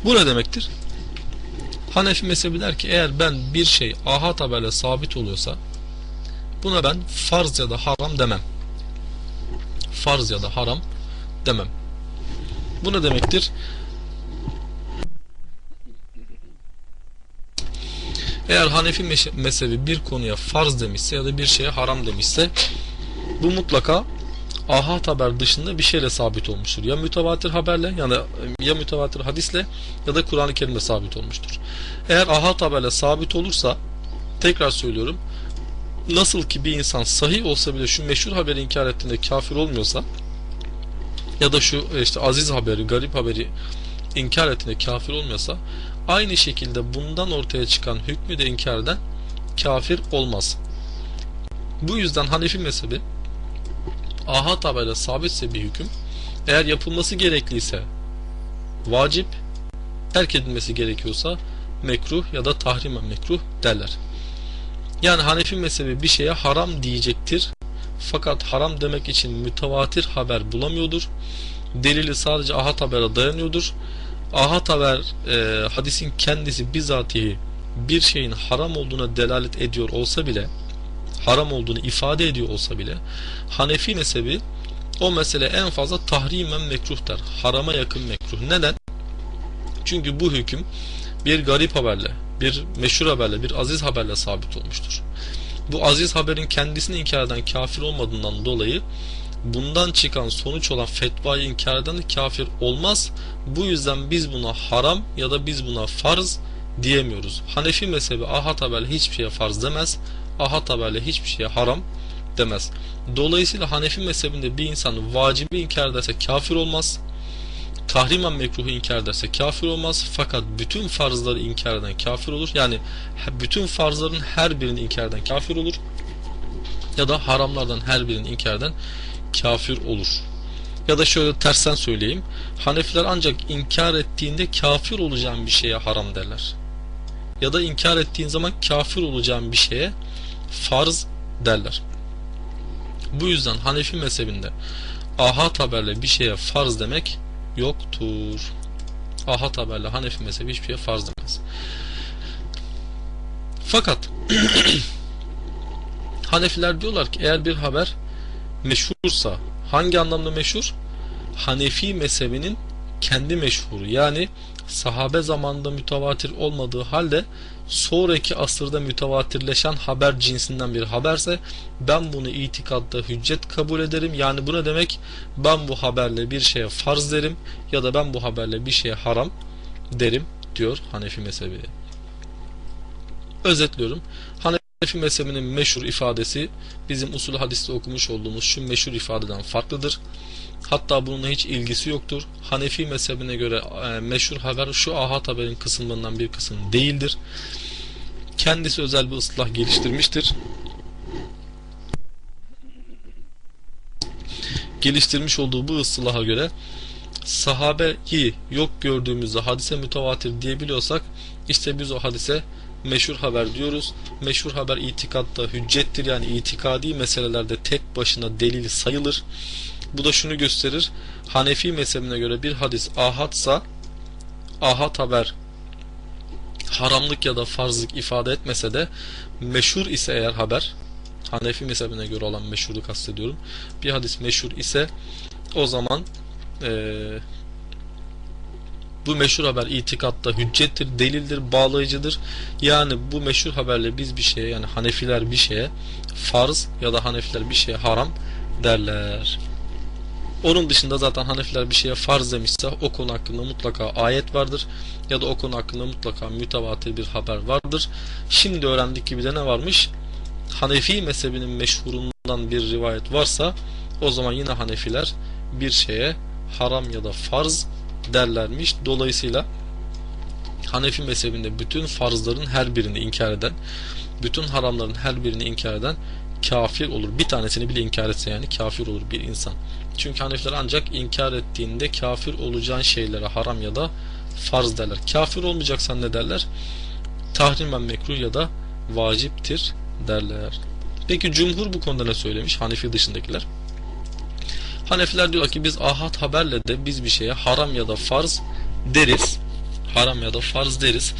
Bu ne demektir? Hanefi mezhebi der ki eğer ben bir şey ahad haberle sabit oluyorsa buna ben farz ya da haram demem. Farz ya da haram demem. Bu ne demektir? Eğer Hanefi mezhebi bir konuya farz demişse ya da bir şeye haram demişse bu mutlaka ahad haber dışında bir şeyle sabit olmuştur. Ya mütevatir haberle yani ya mütevatir hadisle ya da Kur'an-ı Kerim'le sabit olmuştur. Eğer ahad haberle sabit olursa tekrar söylüyorum nasıl ki bir insan sahih olsa bile şu meşhur haberi inkar ettiğinde kafir olmuyorsa ya da şu işte aziz haberi, garip haberi inkar ettiğinde kafir olmuyorsa aynı şekilde bundan ortaya çıkan hükmü de inkar eden kafir olmaz. Bu yüzden Hanefi mezhebi ahad haberle sabitse bir hüküm eğer yapılması gerekliyse vacip terk edilmesi gerekiyorsa mekruh ya da tahrimen mekruh derler. Yani Hanefi mezhebi bir şeye haram diyecektir. Fakat haram demek için mütevatir haber bulamıyordur. Delili sadece ahad habere dayanıyordur. Ahad haber e, hadisin kendisi bizatihi bir şeyin haram olduğuna delalet ediyor olsa bile haram olduğunu ifade ediyor olsa bile Hanefi mezhebi o mesele en fazla tahrimen mekruh der. Harama yakın mekruh. Neden? Çünkü bu hüküm bir garip haberle, bir meşhur haberle, bir aziz haberle sabit olmuştur. Bu aziz haberin kendisini inkar eden kafir olmadığından dolayı bundan çıkan sonuç olan fetvayı inkar eden kafir olmaz. Bu yüzden biz buna haram ya da biz buna farz diyemiyoruz. Hanefi mezhebi ahad haberle hiçbir şeye farz demez. Ahad haberle hiçbir şeye haram demez. Dolayısıyla Hanefi mezhebinde bir insan vacibi inkar ederse kafir olmaz. Tahrimen mekruhu inkar ederse kafir olmaz. Fakat bütün farzları inkar eden kafir olur. Yani bütün farzların her birini inkar eden kafir olur. Ya da haramlardan her birini inkar eden kafir olur. Ya da şöyle tersten söyleyeyim. Hanefiler ancak inkar ettiğinde kafir olacağın bir şeye haram derler. Ya da inkar ettiğin zaman kafir olacağın bir şeye farz derler. Bu yüzden Hanefi mezhebinde ahad haberle bir şeye farz demek yoktur. Ahad haberle Hanefi mezhebi hiçbir şeye farz demez. Fakat [clears throat] Hanefiler diyorlar ki eğer bir haber meşhursa hangi anlamda meşhur? Hanefi mezhebinin kendi meşhuru yani sahabe zamanında mütevatir olmadığı halde sonraki asırda mütevatirleşen haber cinsinden bir haberse ben bunu itikatta hüccet kabul ederim. Yani bu ne demek? Ben bu haberle bir şeye farz derim ya da ben bu haberle bir şeye haram derim diyor Hanefi mezhebi. Özetliyorum. Hanefi mezhebinin meşhur ifadesi bizim usul hadiste okumuş olduğumuz şu meşhur ifadeden farklıdır. Hatta bununla hiç ilgisi yoktur. Hanefi mezhebine göre e, meşhur haber şu ahad haberin kısımlarından bir kısım değildir. Kendisi özel bir ıslah geliştirmiştir. Geliştirmiş olduğu bu ıslaha göre sahabeyi yok gördüğümüzde hadise mütevatir diyebiliyorsak işte biz o hadise meşhur haber diyoruz. Meşhur haber itikatta hüccettir yani itikadi meselelerde tek başına delil sayılır. Bu da şunu gösterir. Hanefi mezhebine göre bir hadis ahadsa ahad haber haramlık ya da farzlık ifade etmese de meşhur ise eğer haber Hanefi mezhebine göre olan meşhuru kastediyorum. Bir hadis meşhur ise o zaman e, bu meşhur haber itikatta hüccettir, delildir, bağlayıcıdır. Yani bu meşhur haberle biz bir şeye yani Hanefiler bir şeye farz ya da Hanefiler bir şeye haram derler. Onun dışında zaten Hanefiler bir şeye farz demişse o konu hakkında mutlaka ayet vardır ya da o konu hakkında mutlaka mütevatir bir haber vardır. Şimdi öğrendik gibi de ne varmış? Hanefi mezhebinin meşhurundan bir rivayet varsa o zaman yine Hanefiler bir şeye haram ya da farz derlermiş. Dolayısıyla Hanefi mezhebinde bütün farzların her birini inkar eden, bütün haramların her birini inkar eden kafir olur. Bir tanesini bile inkar etse yani kafir olur bir insan. Çünkü Hanefiler ancak inkar ettiğinde kafir olacağın şeylere haram ya da farz derler. Kafir olmayacaksan ne derler? Tahrimen mekruh ya da vaciptir derler. Peki cumhur bu konuda ne söylemiş? Hanefi dışındakiler. Hanefiler diyor ki biz ahad haberle de biz bir şeye haram ya da farz deriz. Haram ya da farz deriz.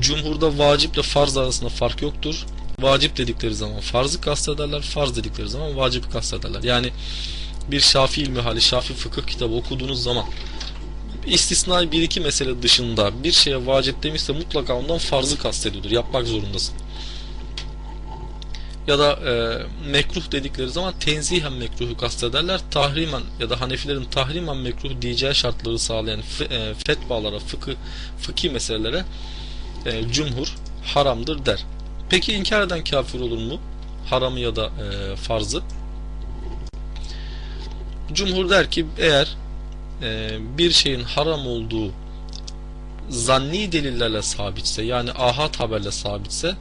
Cumhurda vaciple farz arasında fark yoktur. Vacip dedikleri zaman farzı kastederler. Farz dedikleri zaman vacibi kastederler. Yani bir Şafii ilmihali, Şafii fıkıh kitabı okuduğunuz zaman istisnai bir iki mesele dışında bir şeye vacip demişse mutlaka ondan farzı kastediyordur. Yapmak zorundasın. Ya da e, mekruh dedikleri zaman tenzihen mekruhu kastederler. Tahrimen ya da Hanefilerin tahrimen mekruh diyeceği şartları sağlayan e, fetvalara, fıkı, fıkhi meselelere e, cumhur haramdır der. Peki inkar eden kafir olur mu? Haramı ya da e, farzı. Cumhur der ki eğer e, bir şeyin haram olduğu zanni delillerle sabitse yani ahad haberle sabitse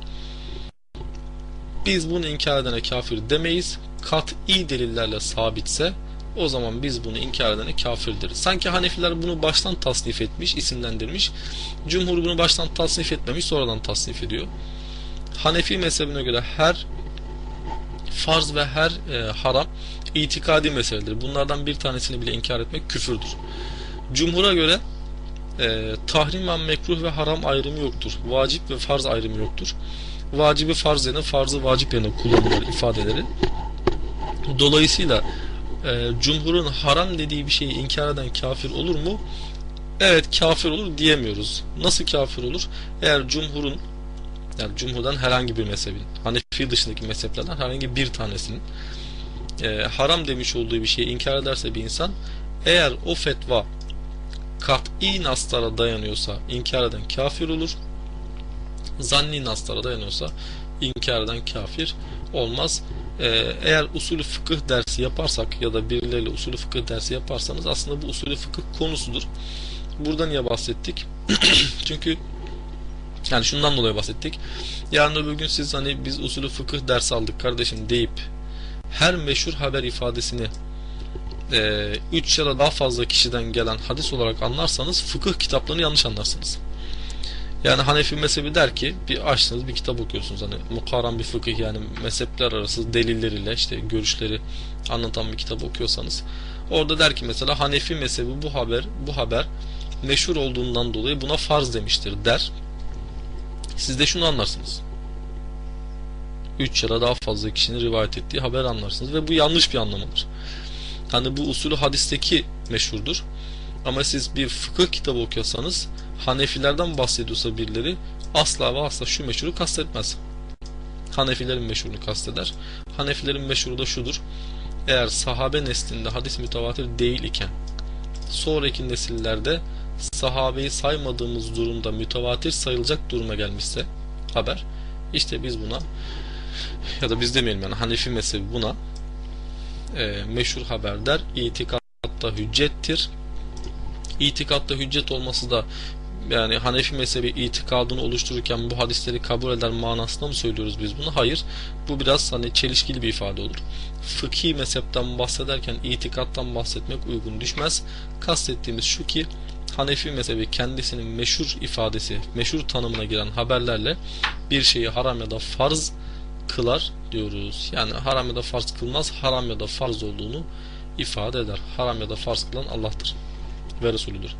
biz bunu inkar edene kafir demeyiz. Kat'i delillerle sabitse o zaman biz bunu inkar edene kafir deriz. Sanki Hanefiler bunu baştan tasnif etmiş, isimlendirmiş. Cumhur bunu baştan tasnif etmemiş, sonradan tasnif ediyor. Hanefi mezhebine göre her farz ve her e, haram itikadi meseledir. Bunlardan bir tanesini bile inkar etmek küfürdür. Cumhur'a göre e, tahrimen mekruh ve haram ayrımı yoktur. Vacip ve farz ayrımı yoktur. Vacibi farz yerine, farzı vacip yerine kullanılır ifadeleri. Dolayısıyla e, cumhurun haram dediği bir şeyi inkar eden kafir olur mu? Evet kafir olur diyemiyoruz. Nasıl kafir olur? Eğer cumhurun yani cumhurdan herhangi bir mezhebin, Hanefi dışındaki mezheplerden herhangi bir tanesinin e, haram demiş olduğu bir şeyi inkar ederse bir insan eğer o fetva kat'i naslara dayanıyorsa inkar eden kafir olur. Zanni naslara dayanıyorsa inkar eden kafir olmaz. Ee, eğer usulü fıkıh dersi yaparsak ya da birileriyle usulü fıkıh dersi yaparsanız aslında bu usulü fıkıh konusudur. Burada niye bahsettik? [clears throat] Çünkü yani şundan dolayı bahsettik. Yarın öbür gün siz hani biz usulü fıkıh dersi aldık kardeşim deyip her meşhur haber ifadesini 3 e, ya da daha fazla kişiden gelen hadis olarak anlarsanız fıkıh kitaplarını yanlış anlarsınız. Yani Hanefi mezhebi der ki bir açtınız bir kitap okuyorsunuz hani mukaran bir fıkıh yani mezhepler arası delilleriyle işte görüşleri anlatan bir kitap okuyorsanız orada der ki mesela Hanefi mezhebi bu haber bu haber meşhur olduğundan dolayı buna farz demiştir der. Siz de şunu anlarsınız. 3 ya da daha fazla kişinin rivayet ettiği haber anlarsınız ve bu yanlış bir anlamadır. Hani bu usulü hadisteki meşhurdur. Ama siz bir fıkıh kitabı okuyorsanız Hanefilerden bahsediyorsa birileri asla ve asla şu meşhuru kastetmez. Hanefilerin meşhurunu kasteder. Hanefilerin meşhuru da şudur. Eğer sahabe neslinde hadis mütevatir değil iken sonraki nesillerde sahabeyi saymadığımız durumda mütevatir sayılacak duruma gelmişse haber işte biz buna ya da biz demeyelim yani Hanefi mezhebi buna e, meşhur haber der. İtikatta hüccettir. İtikatta hüccet olması da yani Hanefi mezhebi itikadını oluştururken bu hadisleri kabul eder manasında mı söylüyoruz biz bunu? Hayır. Bu biraz hani çelişkili bir ifade olur. Fıkhi mezhepten bahsederken itikattan bahsetmek uygun düşmez. Kastettiğimiz şu ki Hanefi mezhebi kendisinin meşhur ifadesi, meşhur tanımına giren haberlerle bir şeyi haram ya da farz kılar diyoruz. Yani haram ya da farz kılmaz, haram ya da farz olduğunu ifade eder. Haram ya da farz kılan Allah'tır ve Resulüdür.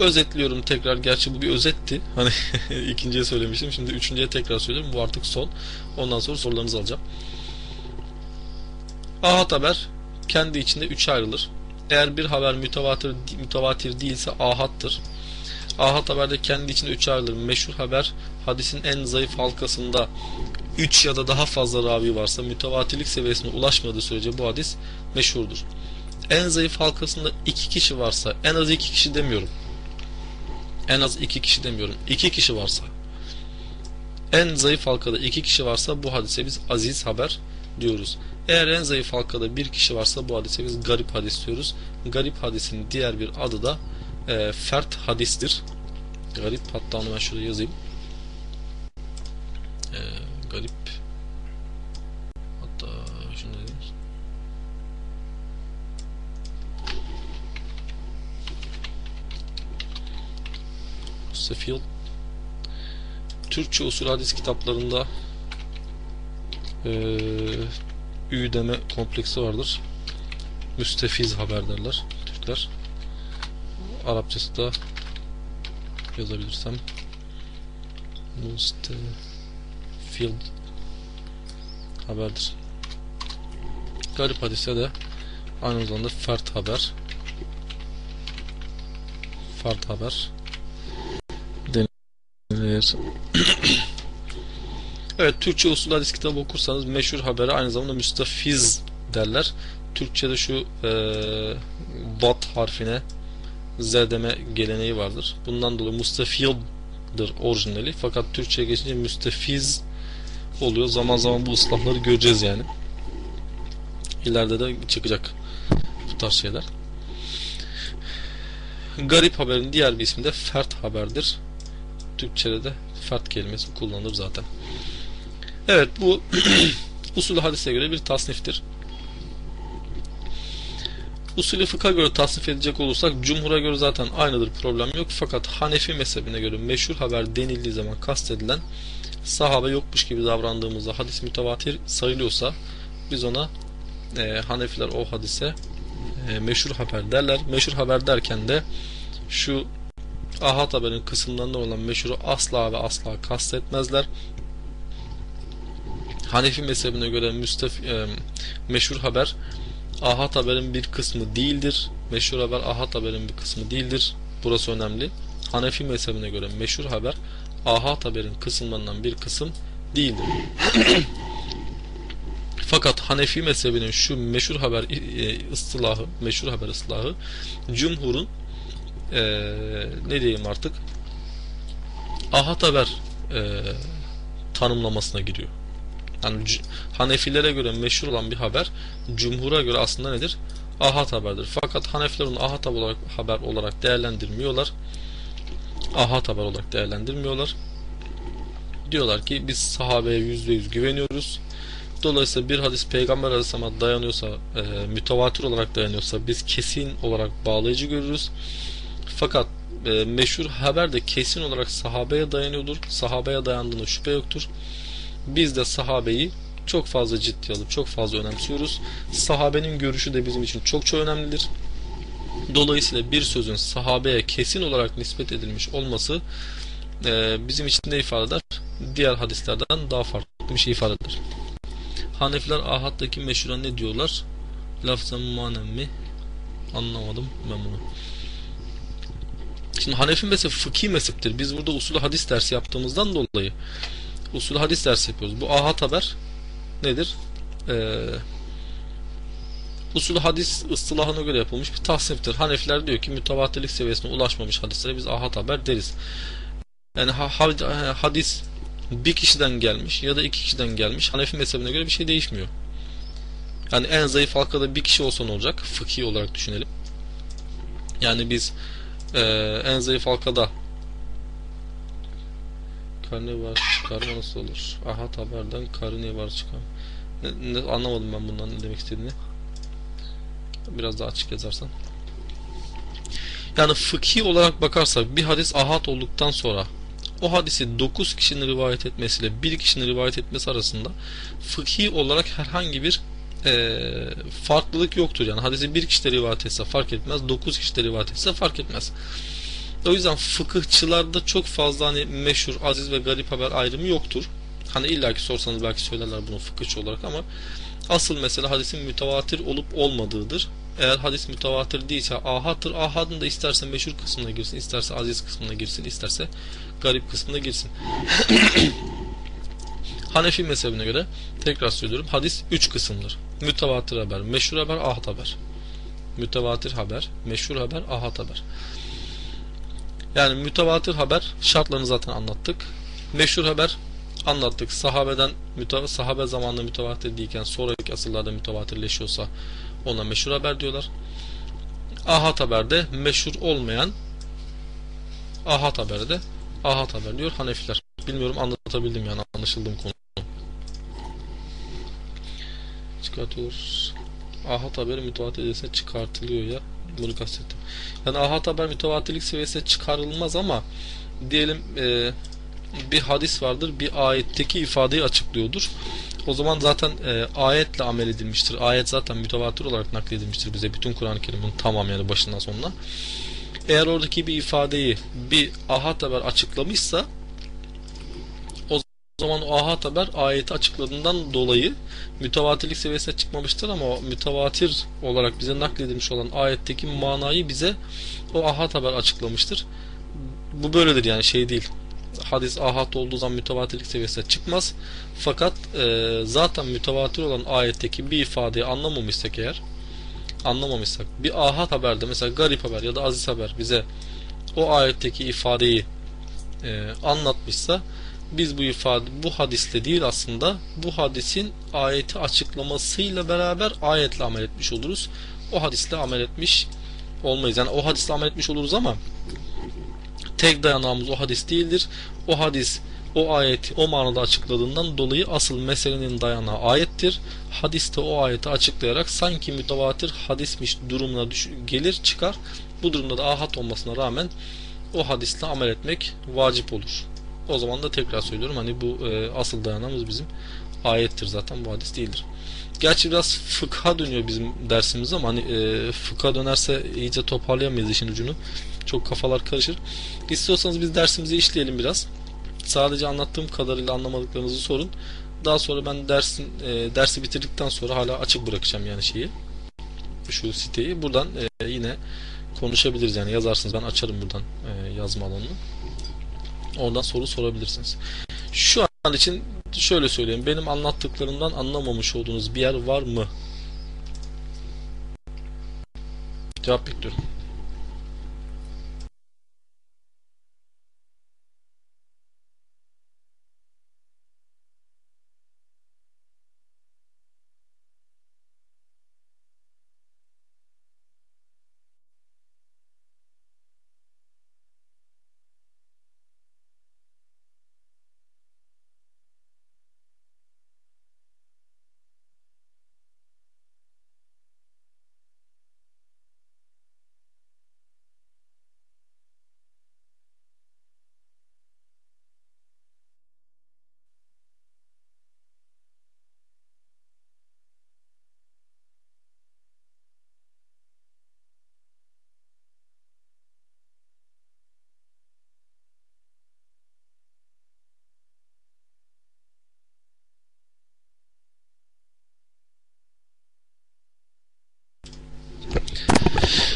Özetliyorum tekrar. Gerçi bu bir özetti. Hani [laughs] ikinciye söylemiştim. Şimdi üçüncüye tekrar söylüyorum. Bu artık son. Ondan sonra sorularınızı alacağım. Ahad haber kendi içinde üçe ayrılır. Eğer bir haber mütevatir, mütevatir değilse ahattır. Ahad haberde kendi içinde üç ayrılır. Meşhur haber hadisin en zayıf halkasında 3 ya da daha fazla ravi varsa mütevatirlik seviyesine ulaşmadığı sürece bu hadis meşhurdur. En zayıf halkasında 2 kişi varsa en az 2 kişi demiyorum. En az 2 kişi demiyorum. 2 kişi varsa en zayıf halkada 2 kişi varsa bu hadise biz aziz haber diyoruz. Eğer en zayıf halkada bir kişi varsa bu hadise biz garip hadis diyoruz. Garip hadisin diğer bir adı da e, fert hadistir. Garip hatta onu ben şuraya yazayım. E, garip hatta şunu diyeyim. Sefil Türkçe usul hadis kitaplarında e, ü kompleksi vardır. Müstefiz haber derler Türkler. Arapçası da yazabilirsem Field haberdir. Garip hadise de aynı zamanda fert haber fert haber denilir. Evet Türkçe usul hadis kitabı okursanız meşhur haberi aynı zamanda müstafiz derler. Türkçe'de şu e, bat harfine z deme geleneği vardır. Bundan dolayı mustafildir orijinali. Fakat Türkçe'ye geçince müstefiz oluyor. Zaman zaman bu ıslahları göreceğiz yani. İleride de çıkacak bu tarz şeyler. Garip haberin diğer bir ismi de fert haberdir. Türkçe'de de fert kelimesi kullanılır zaten. Evet bu [clears throat] usul hadise göre bir tasniftir. Usulü fıkha göre tasnif edecek olursak cumhura göre zaten aynıdır problem yok. Fakat Hanefi mezhebine göre meşhur haber denildiği zaman kastedilen sahabe yokmuş gibi davrandığımızda hadis mütevatir sayılıyorsa biz ona e, Hanefiler o hadise e, meşhur haber derler. Meşhur haber derken de şu ahad haberin kısımlarında olan meşhuru asla ve asla kastetmezler. Hanefi mezhebine göre müstef, e, meşhur haber ahad haberin bir kısmı değildir. Meşhur haber ahad haberin bir kısmı değildir. Burası önemli. Hanefi mezhebine göre meşhur haber ahad haberin kısımlarından bir kısım değildir. [clears throat] Fakat Hanefi mezhebinin şu meşhur haber e, ıstılahı, meşhur haber ıslahı cumhurun e, ne diyeyim artık ahad haber e, tanımlamasına giriyor. Yani Hanefilere göre meşhur olan bir haber cumhura göre aslında nedir? Ahad haberdir. Fakat Hanefilerin ahad haber olarak, haber olarak değerlendirmiyorlar. Ahad haber olarak değerlendirmiyorlar. Diyorlar ki biz sahabeye yüzde yüz güveniyoruz. Dolayısıyla bir hadis peygamber aleyhisselam'a dayanıyorsa, e, mütevatir olarak dayanıyorsa biz kesin olarak bağlayıcı görürüz. Fakat e, meşhur haber de kesin olarak sahabeye dayanıyordur. Sahabeye dayandığına şüphe yoktur. Biz de sahabeyi çok fazla ciddi alıp çok fazla önemsiyoruz. Sahabenin görüşü de bizim için çok çok önemlidir. Dolayısıyla bir sözün sahabeye kesin olarak nispet edilmiş olması e, bizim için ne ifade eder? Diğer hadislerden daha farklı bir şey ifade eder. Hanefiler ahattaki meşhura ne diyorlar? Lafzan manen mi? Anlamadım ben bunu. Şimdi Hanefi mezhebi fıkhi mezheptir. Biz burada usulü hadis dersi yaptığımızdan dolayı usulü hadis dersi yapıyoruz. Bu ahad haber nedir? Ee, usulü hadis ıstılahına göre yapılmış bir tasniftir. Hanefiler diyor ki mütevatirlik seviyesine ulaşmamış hadislere biz ahad haber deriz. Yani ha, hadis bir kişiden gelmiş ya da iki kişiden gelmiş. Hanefi mezhebine göre bir şey değişmiyor. Yani en zayıf halkada bir kişi olsa ne olacak? Fıkhi olarak düşünelim. Yani biz e, en zayıf halkada karnivar çıkarma nasıl olur? Ahad haberden karnivar çıkar. Ne, ne, anlamadım ben bundan ne demek istediğini. Biraz daha açık yazarsan. Yani fıkhi olarak bakarsak bir hadis ahad olduktan sonra o hadisi 9 kişinin rivayet etmesiyle bir kişinin rivayet etmesi arasında fıkhi olarak herhangi bir e, farklılık yoktur. Yani hadisi bir kişi de rivayet etse fark etmez, 9 kişi de rivayet etse fark etmez. O yüzden fıkıhçılarda çok fazla hani meşhur, aziz ve garip haber ayrımı yoktur. Hani illaki sorsanız belki söylerler bunu fıkıhçı olarak ama asıl mesele hadisin mütevatir olup olmadığıdır. Eğer hadis mütevatir değilse ahattır. Ahadın da isterse meşhur kısmına girsin, isterse aziz kısmına girsin, isterse garip kısmına girsin. [coughs] Hanefi mezhebine göre tekrar söylüyorum hadis üç kısımdır. Mütevatir haber, meşhur haber, ahad haber. Mütevatir haber, meşhur haber, ahad haber. Yani mütevatir haber şartlarını zaten anlattık. Meşhur haber anlattık. Sahabeden sahabe zamanında mütevatir değilken sonraki asırlarda mütevatirleşiyorsa ona meşhur haber diyorlar. Ahad haberde meşhur olmayan ahad haberde ahad haber diyor Hanefiler. Bilmiyorum anlatabildim yani anlaşıldım konu. Çıkartıyoruz. Ahad haberi mütevatir edilse çıkartılıyor ya. Bunu kastettim. Yani ahad haber mütevatirlik seviyesine çıkarılmaz ama diyelim e, bir hadis vardır. Bir ayetteki ifadeyi açıklıyordur. O zaman zaten e, ayetle amel edilmiştir. Ayet zaten mütevatir olarak nakledilmiştir bize. Bütün Kur'an-ı Kerim'in tamam yani başından sonuna. Eğer oradaki bir ifadeyi bir ahad haber açıklamışsa o zaman o ahad haber ayeti açıkladığından dolayı mütevatirlik seviyesine çıkmamıştır ama o mütevatir olarak bize nakledilmiş olan ayetteki manayı bize o ahad haber açıklamıştır. Bu böyledir yani şey değil. Hadis ahad olduğu zaman mütevatirlik seviyesine çıkmaz. Fakat e, zaten mütevatir olan ayetteki bir ifadeyi anlamamışsak eğer anlamamışsak bir ahad haberde mesela garip haber ya da aziz haber bize o ayetteki ifadeyi e, anlatmışsa biz bu ifade bu hadiste değil aslında bu hadisin ayeti açıklamasıyla beraber ayetle amel etmiş oluruz. O hadisle amel etmiş olmayız. Yani o hadisle amel etmiş oluruz ama tek dayanağımız o hadis değildir. O hadis o ayeti o manada açıkladığından dolayı asıl meselenin dayanağı ayettir. Hadiste o ayeti açıklayarak sanki mütevatir hadismiş durumuna gelir çıkar. Bu durumda da ahat olmasına rağmen o hadisle amel etmek vacip olur. O zaman da tekrar söylüyorum hani bu e, asıl dayanağımız bizim ayettir zaten bu hadis değildir. Gerçi biraz fıkha dönüyor bizim dersimiz ama hani e, fıkha dönerse iyice toparlayamayız işin ucunu. Çok kafalar karışır. İstiyorsanız biz dersimizi işleyelim biraz. Sadece anlattığım kadarıyla anlamadıklarınızı sorun. Daha sonra ben dersin e, dersi bitirdikten sonra hala açık bırakacağım yani şeyi. Şu siteyi. Buradan e, yine konuşabiliriz yani yazarsınız. Ben açarım buradan e, yazma alanını. Oradan soru sorabilirsiniz. Şu an için şöyle söyleyeyim. Benim anlattıklarımdan anlamamış olduğunuz bir yer var mı? Cevap bekliyorum.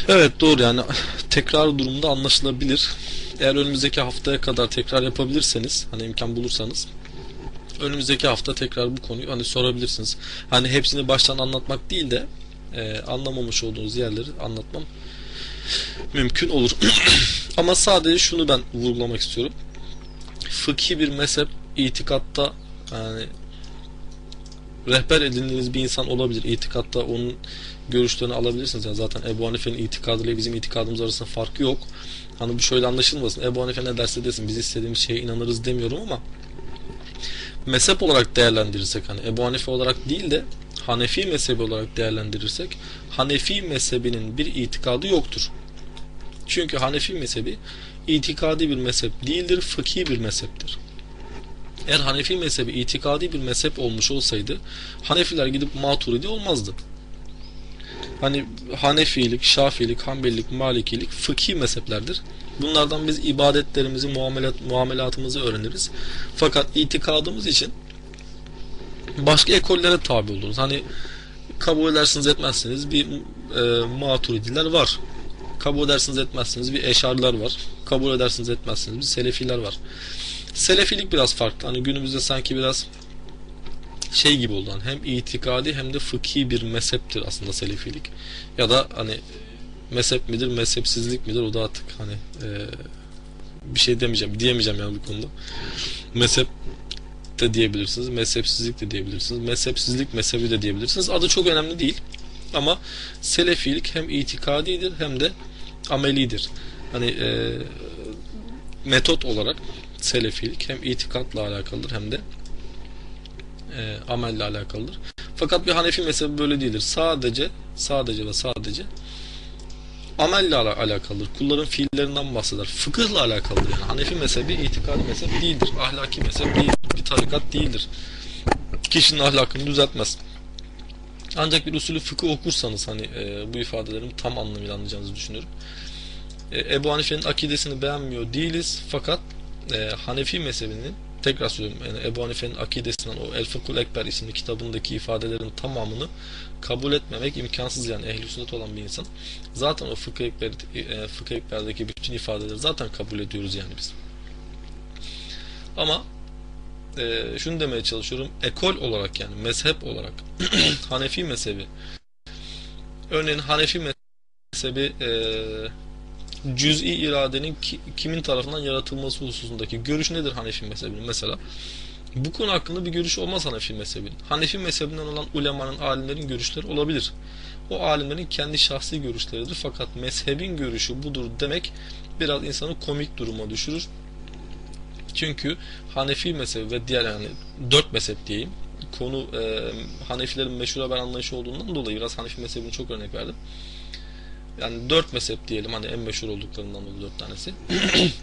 Evet doğru yani [sighs] tekrar durumda anlaşılabilir. Eğer önümüzdeki haftaya kadar tekrar yapabilirseniz hani imkan bulursanız önümüzdeki hafta tekrar bu konuyu hani sorabilirsiniz. Hani hepsini baştan anlatmak değil de e, anlamamış olduğunuz yerleri anlatmam mümkün olur. [clears throat] Ama sadece şunu ben vurgulamak istiyorum. Fıkhi bir mezhep itikatta yani rehber edindiğiniz bir insan olabilir. İtikatta onun görüşlerini alabilirsiniz. Yani zaten Ebu Hanife'nin itikadıyla bizim itikadımız arasında farkı yok. Hani bu şöyle anlaşılmasın. Ebu Hanife ne derse desin biz istediğimiz şeye inanırız demiyorum ama mezhep olarak değerlendirirsek hani Ebu Hanife olarak değil de Hanefi mezhebi olarak değerlendirirsek Hanefi mezhebinin bir itikadı yoktur. Çünkü Hanefi mezhebi itikadi bir mezhep değildir, fıkhi bir mezheptir. Eğer Hanefi mezhebi itikadi bir mezhep olmuş olsaydı Hanefiler gidip Maturidi olmazdı. Hani Hanefilik, Şafilik, Hanbelilik, Malikilik fıkhi mezheplerdir. Bunlardan biz ibadetlerimizi, muamelat, muamelatımızı öğreniriz. Fakat itikadımız için başka ekollere tabi oluruz. Hani kabul edersiniz etmezsiniz bir e, maturidiler var. Kabul edersiniz etmezsiniz bir eşarlar var. Kabul edersiniz etmezsiniz bir selefiler var. Selefilik biraz farklı. Hani günümüzde sanki biraz şey gibi oldu. Hem itikadi hem de fıkhi bir mezheptir aslında selefilik. Ya da hani mezhep midir, mezhepsizlik midir o da artık hani e, bir şey demeyeceğim, diyemeyeceğim yani bu konuda. Mezhep de diyebilirsiniz, mezhepsizlik de diyebilirsiniz, mezhepsizlik mezhebi de diyebilirsiniz. Adı çok önemli değil. Ama selefilik hem itikadidir hem de amelidir. Hani e, metot olarak selefilik hem itikatla alakalıdır hem de e, amelle alakalıdır. Fakat bir Hanefi mezhebi böyle değildir. Sadece sadece ve sadece amelle alakalıdır. Kulların fiillerinden bahseder. Fıkıhla alakalıdır. Yani Hanefi mezhebi itikadi mezhep değildir. Ahlaki mezhep değildir. Bir tarikat değildir. Kişinin ahlakını düzeltmez. Ancak bir usulü fıkıh okursanız hani e, bu ifadelerimi tam anlamıyla anlayacağınızı düşünüyorum. E, Ebu Hanife'nin akidesini beğenmiyor değiliz fakat e, Hanefi mezhebinin tekrar söylüyorum yani Ebu Hanife'nin akidesinden o El Fıkhul Ekber isimli kitabındaki ifadelerin tamamını kabul etmemek imkansız yani ehli sünnet olan bir insan. Zaten o fıkıh, ekber, e, fıkıh ekberdeki bütün ifadeleri zaten kabul ediyoruz yani biz. Ama e, şunu demeye çalışıyorum. Ekol olarak yani mezhep olarak [clears throat] Hanefi mezhebi örneğin Hanefi mezhebi e, cüz'i iradenin ki, kimin tarafından yaratılması hususundaki görüş nedir Hanefi mezhebinin mesela? Bu konu hakkında bir görüş olmaz Hanefi mezhebinin. Hanefi mezhebinden olan ulemanın, alimlerin görüşleri olabilir. O alimlerin kendi şahsi görüşleridir. Fakat mezhebin görüşü budur demek biraz insanı komik duruma düşürür. Çünkü Hanefi mezhebi ve diğer yani dört mezhep diyeyim. Konu e, Hanefilerin meşhur haber anlayışı olduğundan dolayı biraz Hanefi mezhebini çok örnek verdim. Yani dört mezhep diyelim hani en meşhur olduklarından dolayı dört tanesi. [clears throat]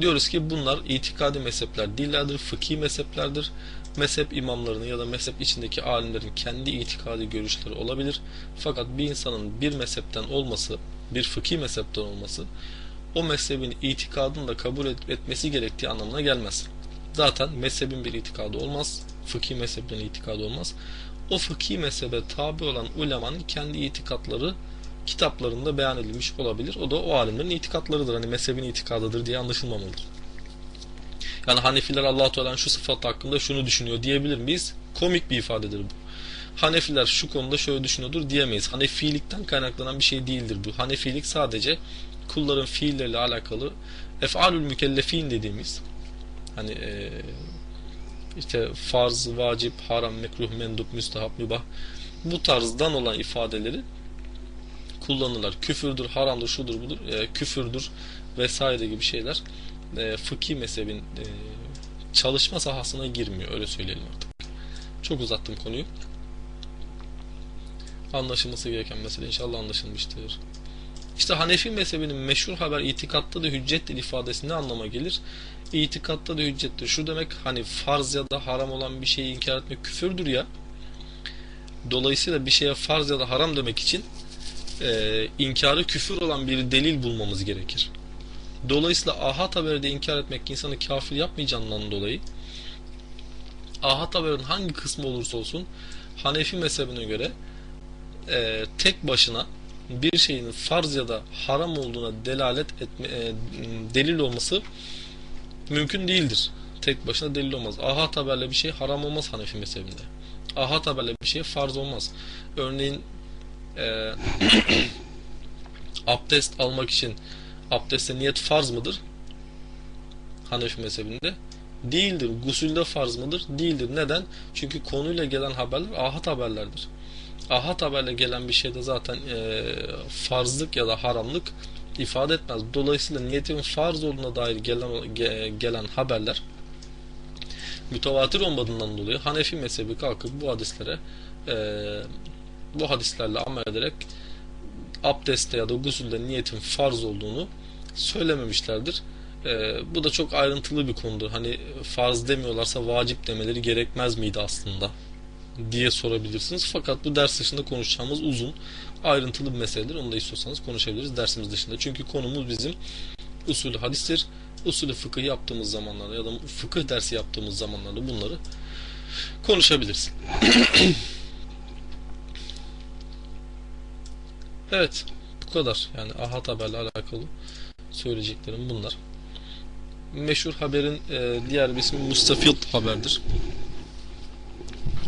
Diyoruz ki bunlar itikadi mezhepler değillerdir, fıkhi mezheplerdir. Mezhep imamlarının ya da mezhep içindeki alimlerin kendi itikadi görüşleri olabilir. Fakat bir insanın bir mezhepten olması, bir fıkhi mezhepten olması o mezhebin itikadını da kabul etmesi gerektiği anlamına gelmez. Zaten mezhebin bir itikadı olmaz, fıkhi mezheplerin itikadı olmaz. O fıkhi mezhebe tabi olan ulemanın kendi itikatları kitaplarında beyan edilmiş olabilir. O da o alimlerin itikatlarıdır. Hani mezhebin itikadıdır diye anlaşılmamalıdır. Yani Hanefiler Allah Teala'nın şu sıfat hakkında şunu düşünüyor diyebilir miyiz? Komik bir ifadedir bu. Hanefiler şu konuda şöyle düşünüyordur diyemeyiz. Hanefilikten kaynaklanan bir şey değildir bu. Hanefilik sadece kulların fiilleriyle alakalı ef'alül mükellefin dediğimiz hani e, işte farz, vacip, haram, mekruh, mendup, müstahap, mübah bu tarzdan olan ifadeleri kullanırlar. Küfürdür, haramdır, şudur, budur, e, küfürdür vesaire gibi şeyler e, fıkhi mezhebin e, çalışma sahasına girmiyor. Öyle söyleyelim artık. Çok uzattım konuyu. Anlaşılması gereken mesele inşallah anlaşılmıştır. İşte Hanefi mezhebinin meşhur haber itikatta da hüccettir ifadesi ne anlama gelir? İtikatta da hüccettir. Şu demek hani farz ya da haram olan bir şeyi inkar etmek küfürdür ya. Dolayısıyla bir şeye farz ya da haram demek için e, inkarı küfür olan bir delil bulmamız gerekir. Dolayısıyla ahad haberi de inkar etmek insanı kafir yapmayacağından dolayı ahad haberin hangi kısmı olursa olsun Hanefi mezhebine göre e, tek başına bir şeyin farz ya da haram olduğuna delalet etme, e, delil olması mümkün değildir. Tek başına delil olmaz. Ahad haberle bir şey haram olmaz Hanefi mezhebinde. Ahad haberle bir şey farz olmaz. Örneğin e, [coughs] abdest almak için abdeste niyet farz mıdır? Hanefi mezhebinde. Değildir. Gusülde farz mıdır? Değildir. Neden? Çünkü konuyla gelen haberler ahad haberlerdir. Ahad haberle gelen bir şeyde zaten e, farzlık ya da haramlık ifade etmez. Dolayısıyla niyetin farz olduğuna dair gelen, ge, gelen haberler mütevatir olmadığından dolayı Hanefi mezhebi kalkıp bu hadislere e, bu hadislerle amel ederek abdestte ya da gusülde niyetin farz olduğunu söylememişlerdir. E, bu da çok ayrıntılı bir konudur. Hani farz demiyorlarsa vacip demeleri gerekmez miydi aslında diye sorabilirsiniz. Fakat bu ders dışında konuşacağımız uzun, ayrıntılı bir meseledir. Onu da istiyorsanız konuşabiliriz dersimiz dışında. Çünkü konumuz bizim usulü hadistir. Usulü fıkıh yaptığımız zamanlarda ya da fıkıh dersi yaptığımız zamanlarda bunları konuşabiliriz. [clears throat] evet, bu kadar. Yani ahad haberle alakalı söyleyeceklerim bunlar. Meşhur haberin e, diğer bir ismi Mustafil haberdir.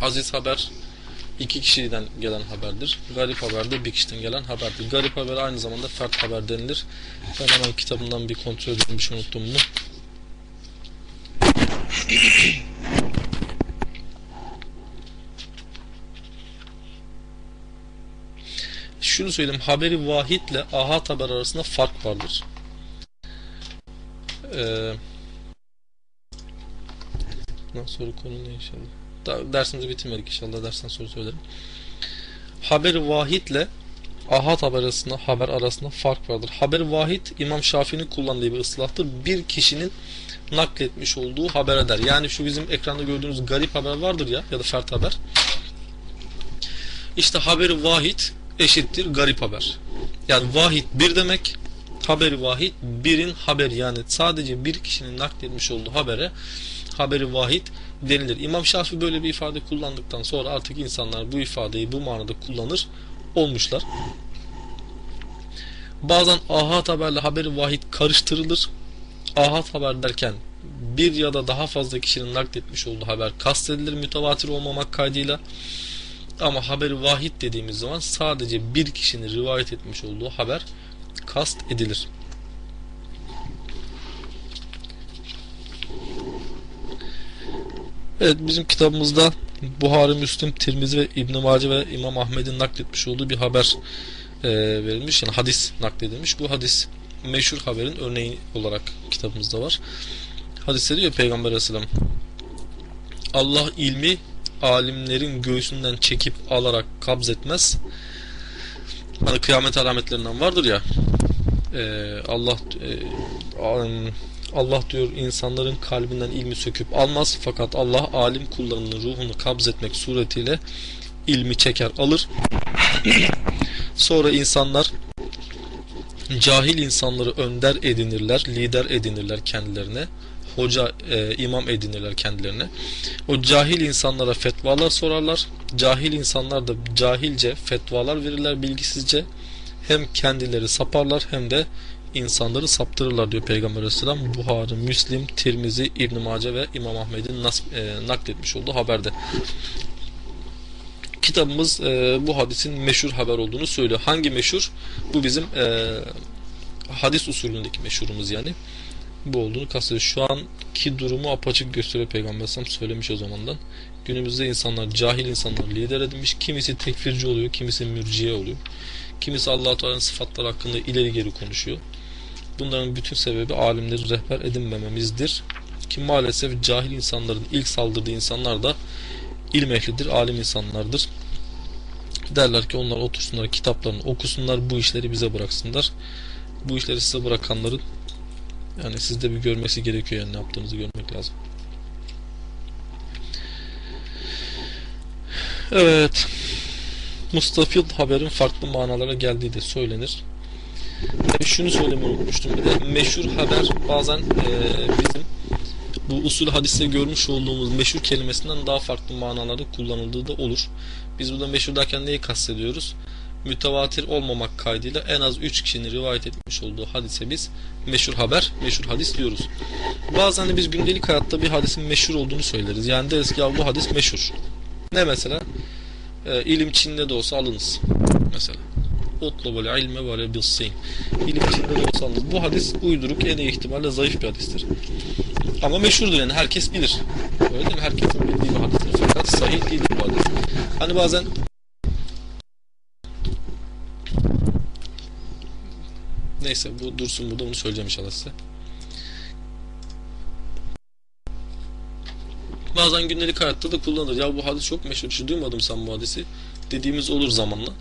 Aziz haber iki kişiden gelen haberdir. Garip haber de bir kişiden gelen haberdir. Garip haber aynı zamanda fert haber denilir. Ben hemen kitabından bir kontrol edeyim bir şey unuttum mu? [clears throat] Şunu söyleyeyim. Haberi vahitle ahad haber arasında fark vardır. Ee, sonra konu ne inşallah? Da, dersimizi bitirmedik inşallah dersten sonra söylerim. Haber vahitle ahad haber arasında haber arasında fark vardır. Haber vahid İmam Şafii'nin kullandığı bir ıslahtır. Bir kişinin nakletmiş olduğu haber eder. Yani şu bizim ekranda gördüğünüz garip haber vardır ya ya da fert haber. İşte haberi vahid eşittir garip haber. Yani vahid bir demek haberi vahid birin haberi yani sadece bir kişinin nakletmiş olduğu habere haberi vahid denilir. İmam Şafii böyle bir ifade kullandıktan sonra artık insanlar bu ifadeyi bu manada kullanır olmuşlar. Bazen ahad haberle haberi vahid karıştırılır. Ahad haber derken bir ya da daha fazla kişinin nakletmiş olduğu haber kastedilir mütevatir olmamak kaydıyla. Ama haberi vahid dediğimiz zaman sadece bir kişinin rivayet etmiş olduğu haber kast edilir. Evet bizim kitabımızda Buhari, Müslim, Tirmizi ve İbn Mace ve İmam Ahmed'in nakletmiş olduğu bir haber e, verilmiş. Yani hadis nakledilmiş. Bu hadis meşhur haberin örneği olarak kitabımızda var. Hadiste diyor Peygamber Aleyhisselam Allah ilmi alimlerin göğsünden çekip alarak kabz etmez. Hani kıyamet alametlerinden vardır ya e, Allah e, Allah diyor insanların kalbinden ilmi söküp almaz fakat Allah alim kullarının ruhunu kabz etmek suretiyle ilmi çeker alır. [clears throat] Sonra insanlar cahil insanları önder edinirler, lider edinirler kendilerine. Hoca, e, imam edinirler kendilerine. O cahil insanlara fetvalar sorarlar. Cahil insanlar da cahilce fetvalar verirler bilgisizce. Hem kendileri saparlar hem de insanları saptırırlar diyor Peygamber Aleyhisselam. Buhari, Müslim, Tirmizi, İbn Mace ve İmam Ahmed'in e, nakletmiş olduğu haberde. Kitabımız e, bu hadisin meşhur haber olduğunu söylüyor. Hangi meşhur? Bu bizim e, hadis usulündeki meşhurumuz yani. Bu olduğunu kastediyor. Şu anki durumu apaçık gösteriyor Peygamber Aleyhisselam söylemiş o zamandan. Günümüzde insanlar, cahil insanlar lider edinmiş. Kimisi tekfirci oluyor, kimisi mürciye oluyor. Kimisi Allah Teala'nın sıfatları hakkında ileri geri konuşuyor. Bunların bütün sebebi alimleri rehber edinmememizdir. Ki maalesef cahil insanların ilk saldırdığı insanlar da ilim ehlidir, alim insanlardır. Derler ki onlar otursunlar, kitaplarını okusunlar, bu işleri bize bıraksınlar. Bu işleri size bırakanların yani sizde bir görmesi gerekiyor yani ne yaptığınızı görmek lazım. Evet. Mustafil haberin farklı manalara geldiği de söylenir. Tabii şunu söylemeyi unutmuştum bir de meşhur haber bazen e, bizim bu usul hadiste görmüş olduğumuz meşhur kelimesinden daha farklı manalarda kullanıldığı da olur. Biz burada meşhur derken neyi kastediyoruz? Mütevatir olmamak kaydıyla en az 3 kişinin rivayet etmiş olduğu hadise biz meşhur haber, meşhur hadis diyoruz. Bazen de biz gündelik hayatta bir hadisin meşhur olduğunu söyleriz. Yani deriz ki ya bu hadis meşhur. Ne mesela? E, ilim Çin'de de olsa alınız. Mesela utlubul ilme ve rebissin. İlim içinde de olsanız. Bu hadis uyduruk en iyi ihtimalle zayıf bir hadistir. Ama meşhurdur yani herkes bilir. Öyle değil mi? Herkesin bildiği bir hadistir. Fakat sahih değil bu hadis. Hani bazen Neyse bu dursun burada onu söyleyeceğim inşallah size. Bazen gündelik hayatta da kullanılır. Ya bu hadis çok meşhur. Hiç duymadım sen bu hadisi. Dediğimiz olur zamanla.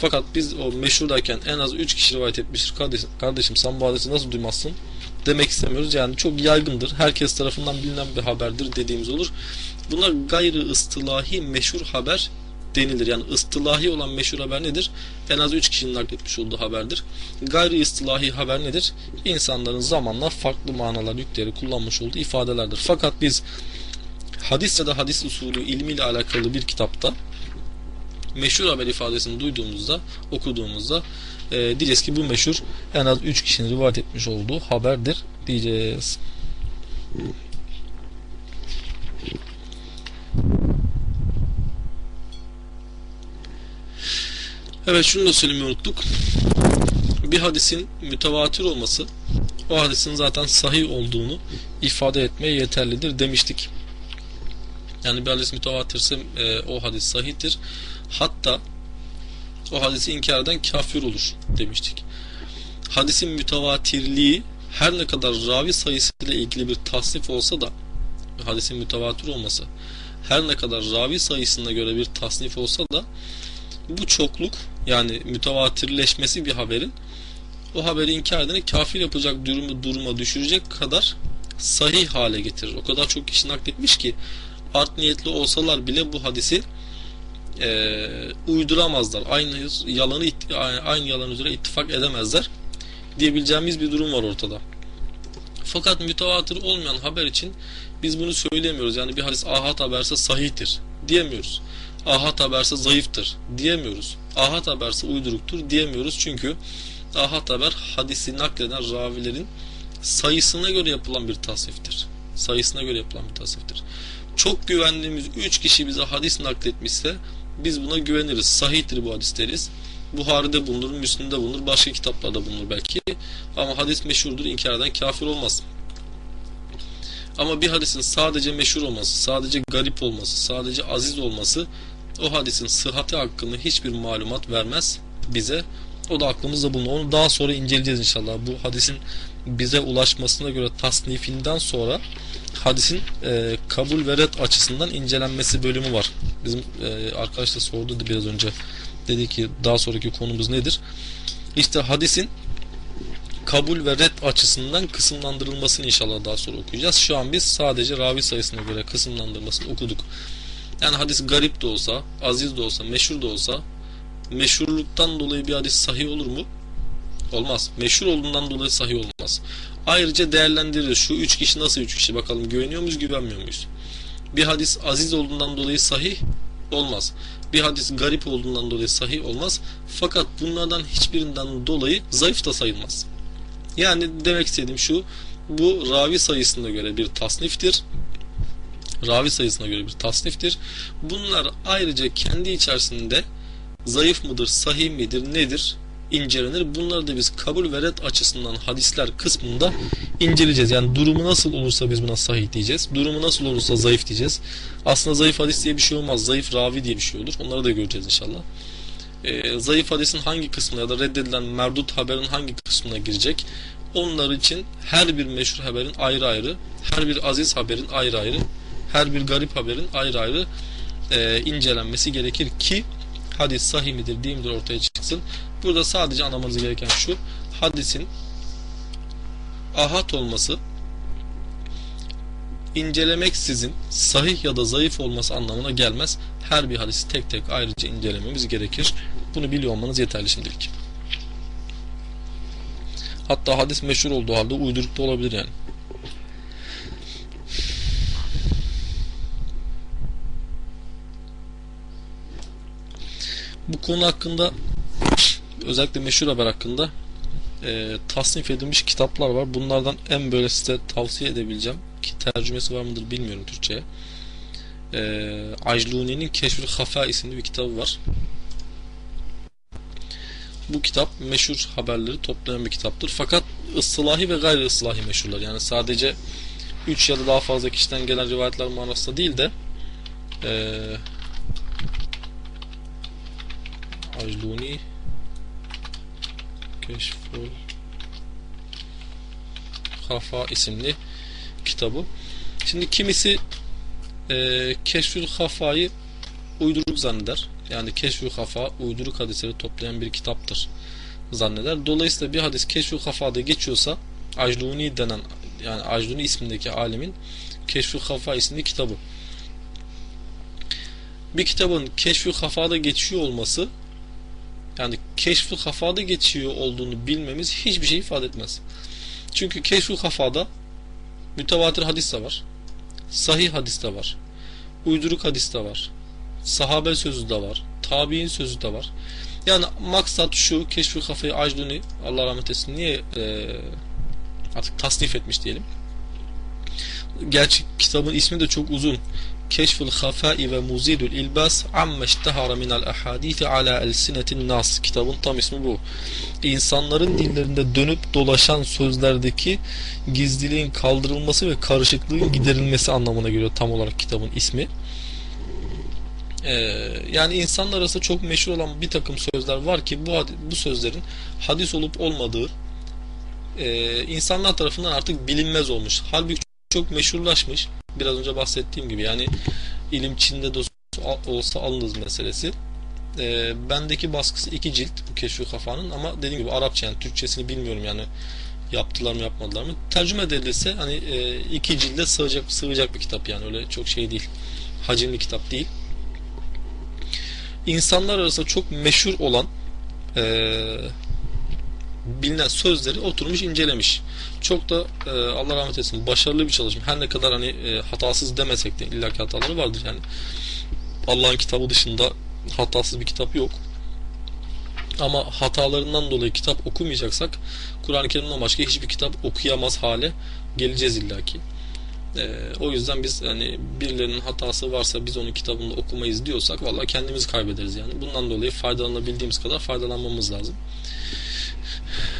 Fakat biz o meşhurdayken en az 3 kişi rivayet etmiştir. Kardeşim, kardeşim sen bu hadisi nasıl duymazsın? Demek istemiyoruz. Yani çok yaygındır. Herkes tarafından bilinen bir haberdir dediğimiz olur. Bunlar gayrı ıstılahi meşhur haber denilir. Yani ıstılahi olan meşhur haber nedir? En az 3 kişinin nakletmiş olduğu haberdir. Gayri ıstılahi haber nedir? İnsanların zamanla farklı manalar yükleri kullanmış olduğu ifadelerdir. Fakat biz hadis ya da hadis usulü ilmiyle alakalı bir kitapta meşhur haber ifadesini duyduğumuzda, okuduğumuzda e, diyeceğiz ki bu meşhur en az 3 kişinin rivayet etmiş olduğu haberdir diyeceğiz. Evet şunu da söylemeyi unuttuk. Bir hadisin mütevatir olması o hadisin zaten sahih olduğunu ifade etmeye yeterlidir demiştik. Yani bir hadis mütevatirse e, o hadis sahihtir. Hatta o hadisi inkar eden kafir olur demiştik. Hadisin mütevatirliği her ne kadar ravi sayısıyla ilgili bir tasnif olsa da hadisin mütevatir olması her ne kadar ravi sayısına göre bir tasnif olsa da bu çokluk yani mütevatirleşmesi bir haberin o haberi inkar edeni kafir yapacak durumu duruma düşürecek kadar sahih hale getirir. O kadar çok kişi nakletmiş ki art niyetli olsalar bile bu hadisi e, uyduramazlar. Aynı yalanı aynı yalan üzere ittifak edemezler. diyebileceğimiz bir durum var ortada. Fakat mütevatir olmayan haber için biz bunu söylemiyoruz. Yani bir hadis ahad haberse sahihtir diyemiyoruz. Ahad haberse zayıftır diyemiyoruz. Ahad haberse uyduruktur diyemiyoruz. Çünkü ahad haber hadisi nakleden ravilerin sayısına göre yapılan bir tasniftir. Sayısına göre yapılan bir tasniftir. Çok güvendiğimiz 3 kişi bize hadis nakletmişse biz buna güveniriz. Sahihtir bu hadis deriz. Buhari'de bulunur, Müslim'de bulunur, başka kitaplarda bulunur belki. Ama hadis meşhurdur, inkar eden kafir olmaz. Ama bir hadisin sadece meşhur olması, sadece garip olması, sadece aziz olması o hadisin sıhhati hakkında hiçbir malumat vermez bize. O da aklımızda bulunur. Onu daha sonra inceleyeceğiz inşallah. Bu hadisin bize ulaşmasına göre tasnifinden sonra hadisin e, kabul ve red açısından incelenmesi bölümü var. Bizim e, arkadaş da sordu biraz önce. Dedi ki daha sonraki konumuz nedir? İşte hadisin kabul ve red açısından kısımlandırılmasını inşallah daha sonra okuyacağız. Şu an biz sadece ravi sayısına göre kısımlandırılmasını okuduk. Yani hadis garip de olsa, aziz de olsa, meşhur da olsa meşhurluktan dolayı bir hadis sahih olur mu? Olmaz. Meşhur olduğundan dolayı sahih olmaz. Ayrıca değerlendiririz. Şu üç kişi nasıl üç kişi bakalım güveniyor muyuz güvenmiyor muyuz? Bir hadis aziz olduğundan dolayı sahih olmaz. Bir hadis garip olduğundan dolayı sahih olmaz. Fakat bunlardan hiçbirinden dolayı zayıf da sayılmaz. Yani demek istediğim şu bu ravi sayısına göre bir tasniftir. Ravi sayısına göre bir tasniftir. Bunlar ayrıca kendi içerisinde zayıf mıdır, sahih midir, nedir incelenir. Bunları da biz kabul ve red açısından hadisler kısmında inceleyeceğiz. Yani durumu nasıl olursa biz buna sahih diyeceğiz. Durumu nasıl olursa zayıf diyeceğiz. Aslında zayıf hadis diye bir şey olmaz. Zayıf ravi diye bir şey olur. Onları da göreceğiz inşallah. Ee, zayıf hadisin hangi kısmına ya da reddedilen merdut haberin hangi kısmına girecek? Onlar için her bir meşhur haberin ayrı ayrı, her bir aziz haberin ayrı ayrı, her bir garip haberin ayrı ayrı e, incelenmesi gerekir ki hadis sahih midir değil midir ortaya çıksın. Burada sadece anlamanız gereken şu hadisin ahat olması incelemeksizin sahih ya da zayıf olması anlamına gelmez. Her bir hadisi tek tek ayrıca incelememiz gerekir. Bunu biliyor olmanız yeterli şimdilik. Hatta hadis meşhur olduğu halde uyduruk olabilir yani. Konu hakkında özellikle meşhur haber hakkında e, tasnif edilmiş kitaplar var. Bunlardan en böyle size tavsiye edebileceğim ki tercümesi var mıdır bilmiyorum Türkçe'ye. E, Ajluni'nin Keşfül Hafa isimli bir kitabı var. Bu kitap meşhur haberleri toplayan bir kitaptır. Fakat ıslahi ve gayri ıslahi meşhurlar. Yani sadece 3 ya da daha fazla kişiden gelen rivayetler manasında değil de eee Ajluni Keşful Hafa isimli kitabı. Şimdi kimisi e, Keşfül Hafa'yı uyduruk zanneder. Yani Keşfül Hafa uyduruk hadisleri toplayan bir kitaptır zanneder. Dolayısıyla bir hadis Keşfül Hafa'da geçiyorsa Ajluni denen yani Ajluni ismindeki alimin Keşfül Hafa isimli kitabı. Bir kitabın Keşfül Hafa'da geçiyor olması yani keşf hafada geçiyor olduğunu bilmemiz hiçbir şey ifade etmez. Çünkü keşf hafada mütevatir hadis de var. Sahih hadis de var. Uyduruk hadis de var. Sahabe sözü de var. Tabi'in sözü de var. Yani maksat şu keşf kafayı Acduni Allah rahmet etsin niye e, artık tasnif etmiş diyelim. Gerçi kitabın ismi de çok uzun. Keşful Hafai ve Muzidul İlbas amme minel ahadisi ala elsinetin nas. Kitabın tam ismi bu. İnsanların dillerinde dönüp dolaşan sözlerdeki gizliliğin kaldırılması ve karışıklığın giderilmesi anlamına geliyor tam olarak kitabın ismi. Ee, yani insanlar arasında çok meşhur olan bir takım sözler var ki bu, bu sözlerin hadis olup olmadığı e, insanlar tarafından artık bilinmez olmuş. Halbuki çok meşhurlaşmış. Biraz önce bahsettiğim gibi yani ilim Çin'de de olsa alınız meselesi. E, bendeki baskısı iki cilt bu Keşfi Kafa'nın ama dediğim gibi Arapça yani Türkçesini bilmiyorum yani yaptılar mı yapmadılar mı. Tercüme edilirse hani e, iki cilde sığacak, sığacak bir kitap yani öyle çok şey değil. Hacimli kitap değil. İnsanlar arasında çok meşhur olan e, bilinen sözleri oturmuş incelemiş. Çok da e, Allah rahmet etsin başarılı bir çalışma. Her ne kadar hani e, hatasız demesek de illaki hataları vardır yani. Allah'ın kitabı dışında hatasız bir kitap yok. Ama hatalarından dolayı kitap okumayacaksak Kur'an-ı Kerim'den başka hiçbir kitap okuyamaz hale geleceğiz illaki. Ee, o yüzden biz hani birilerinin hatası varsa biz onun kitabını okumayız diyorsak vallahi kendimizi kaybederiz yani. Bundan dolayı faydalanabildiğimiz kadar faydalanmamız lazım.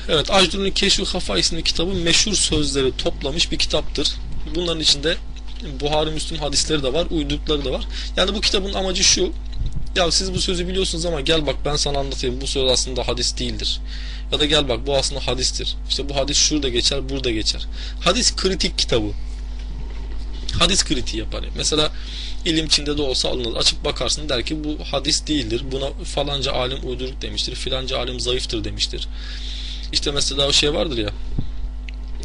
Evet, Ajdur'un Keşfi Hafa isimli kitabı meşhur sözleri toplamış bir kitaptır. Bunların içinde Buhari Müslüm hadisleri de var, uydukları da var. Yani bu kitabın amacı şu. Ya siz bu sözü biliyorsunuz ama gel bak ben sana anlatayım. Bu söz aslında hadis değildir. Ya da gel bak bu aslında hadistir. İşte bu hadis şurada geçer, burada geçer. Hadis kritik kitabı. Hadis kritiği yapar. Mesela ilim içinde de olsa alınır. Açıp bakarsın der ki bu hadis değildir. Buna falanca alim uyduruk demiştir. Filanca alim zayıftır demiştir. İşte mesela o şey vardır ya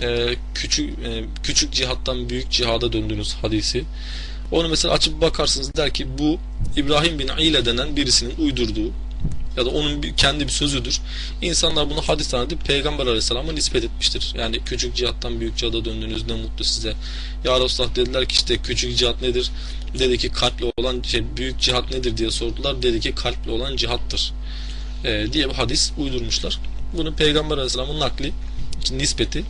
e, küçük e, küçük cihattan büyük cihada döndünüz hadisi. Onu mesela açıp bakarsınız der ki bu İbrahim bin İle denen birisinin uydurduğu ya da onun bir, kendi bir sözüdür. İnsanlar bunu hadis zannedip Peygamber Aleyhisselam'a nispet etmiştir. Yani küçük cihattan büyük cihada döndünüz ne mutlu size. Ya Resulullah dediler ki işte küçük cihat nedir? Dedi ki kalple olan şey büyük cihat nedir diye sordular. Dedi ki kalple olan cihattır. Ee, diye bir hadis uydurmuşlar. Bunu Peygamber Aleyhisselam'ın nakli nispeti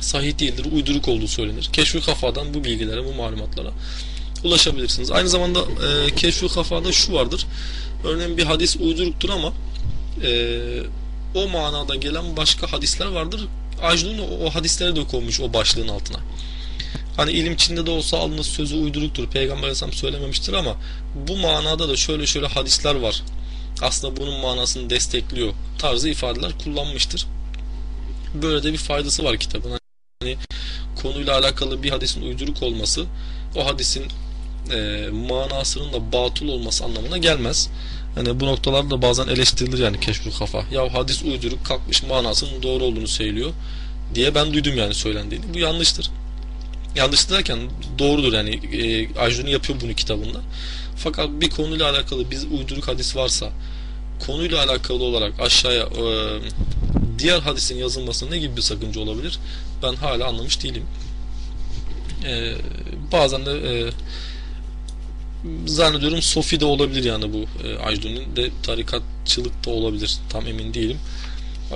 sahih değildir, uyduruk olduğu söylenir. Keşfi kafadan bu bilgilere, bu malumatlara ulaşabilirsiniz. Aynı zamanda e, keşfi kafada şu vardır. Örneğin bir hadis uyduruktur ama e, o manada gelen başka hadisler vardır. Aclun o, o hadisleri de konmuş o başlığın altına. Hani ilim içinde de olsa alınız sözü uyduruktur. Peygamber Aleyhisselam söylememiştir ama bu manada da şöyle şöyle hadisler var. Aslında bunun manasını destekliyor. Tarzı ifadeler kullanmıştır. Böyle de bir faydası var kitabın. Hani konuyla alakalı bir hadisin uyduruk olması o hadisin e, manasının da batıl olması anlamına gelmez. Hani bu noktalarda bazen eleştirilir yani keşfül kafa. Ya hadis uyduruk kalkmış manasının doğru olduğunu söylüyor diye ben duydum yani söylendiğini. Bu yanlıştır. Yanlış derken doğrudur yani e, Ajur'un yapıyor bunu kitabında. Fakat bir konuyla alakalı bir uyduruk hadis varsa konuyla alakalı olarak aşağıya e, diğer hadisin yazılmasında ne gibi bir sakınca olabilir? Ben hala anlamış değilim. E, bazen de e, zannediyorum Sofi de olabilir yani bu e, Ajdun'un de tarikatçılık da olabilir. Tam emin değilim.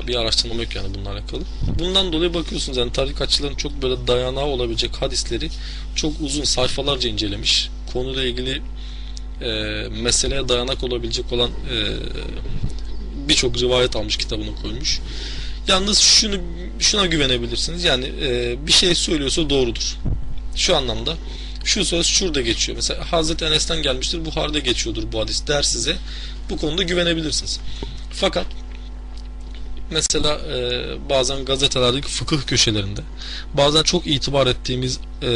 Bir araştırmam yok yani bununla alakalı. Bundan dolayı bakıyorsunuz yani tarikatçıların çok böyle dayanağı olabilecek hadisleri çok uzun sayfalarca incelemiş. Konuyla ilgili e, meseleye dayanak olabilecek olan e, birçok rivayet almış kitabına koymuş. Yalnız şunu şuna güvenebilirsiniz. Yani e, bir şey söylüyorsa doğrudur. Şu anlamda şu söz şurada geçiyor. Mesela Hazreti Enes'ten gelmiştir. Buhar'da geçiyordur bu hadis der size. Bu konuda güvenebilirsiniz. Fakat mesela e, bazen gazetelerdeki fıkıh köşelerinde bazen çok itibar ettiğimiz e,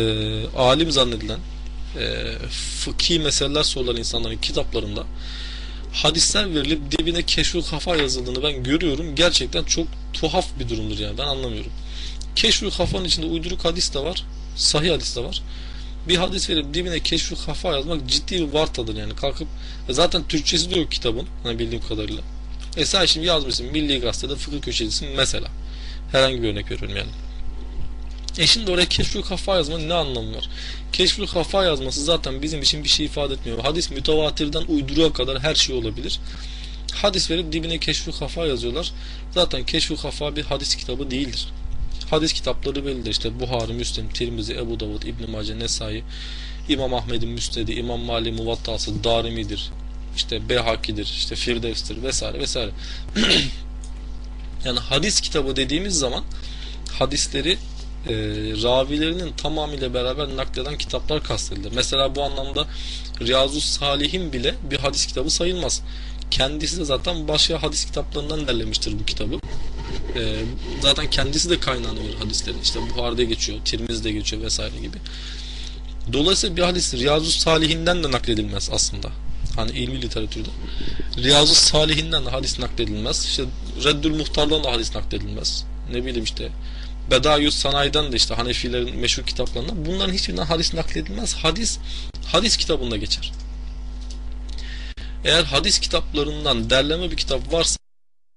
alim zannedilen e, fıkhi meseleler sorulan insanların kitaplarında hadisler verilip dibine keşfü kafa yazıldığını ben görüyorum. Gerçekten çok tuhaf bir durumdur yani ben anlamıyorum. Keşfü kafanın içinde uyduruk hadis de var, sahih hadis de var. Bir hadis verip dibine keşfü kafa yazmak ciddi bir vartadır yani. Kalkıp e zaten Türkçesi de yok kitabın hani bildiğim kadarıyla. E sen şimdi yazmışsın Milli Gazete'de fıkıh köşesisin mesela. Herhangi bir örnek veriyorum yani. E şimdi oraya keşfül kafa yazmanın ne anlamı var? Keşfül kafa yazması zaten bizim için bir şey ifade etmiyor. Hadis mütevatirden uyduruğa kadar her şey olabilir. Hadis verip dibine keşfül kafa yazıyorlar. Zaten keşfül kafa bir hadis kitabı değildir. Hadis kitapları bellidir. İşte Buhari, Müslim, Tirmizi, Ebu Davud, İbn Mace, Nesai, İmam Ahmed'in Müstedi, İmam Mali Muvattası, Darimi'dir. İşte Beyhaki'dir, işte Firdevs'tir vesaire vesaire. [clears throat] yani hadis kitabı dediğimiz zaman hadisleri e, ravilerinin tamamıyla beraber nakleden kitaplar kastedilir. Mesela bu anlamda Riyazu Salihin bile bir hadis kitabı sayılmaz. Kendisi de zaten başka hadis kitaplarından derlemiştir bu kitabı. E, zaten kendisi de kaynağını verir hadislerin. İşte Buhar'da geçiyor, Tirmiz'de geçiyor vesaire gibi. Dolayısıyla bir hadis Riyazu Salihinden de nakledilmez aslında. Hani ilmi literatürde. Riyazu Salihinden de hadis nakledilmez. İşte Reddül Muhtar'dan da hadis nakledilmez. Ne bileyim işte Bedayus Sanay'dan da işte Hanefilerin meşhur kitaplarından bunların hiçbirinden hadis nakledilmez. Hadis hadis kitabında geçer. Eğer hadis kitaplarından derleme bir kitap varsa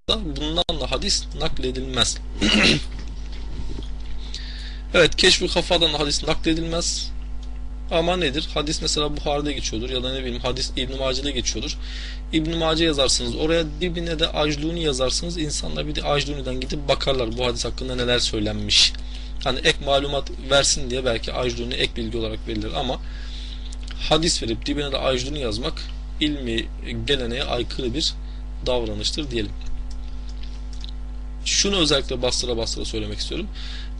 bundan da hadis nakledilmez. [clears throat] evet keşf-i kafadan da hadis nakledilmez. Ama nedir? Hadis mesela Buhari'de geçiyordur ya da ne bileyim hadis İbn-i Mace'de geçiyordur. İbn-i Mace yazarsınız. Oraya dibine de Acluni yazarsınız. İnsanlar bir de Acluni'den gidip bakarlar bu hadis hakkında neler söylenmiş. Hani ek malumat versin diye belki Acluni ek bilgi olarak verilir ama hadis verip dibine de Acluni yazmak ilmi geleneğe aykırı bir davranıştır diyelim. Şunu özellikle bastıra bastıra söylemek istiyorum.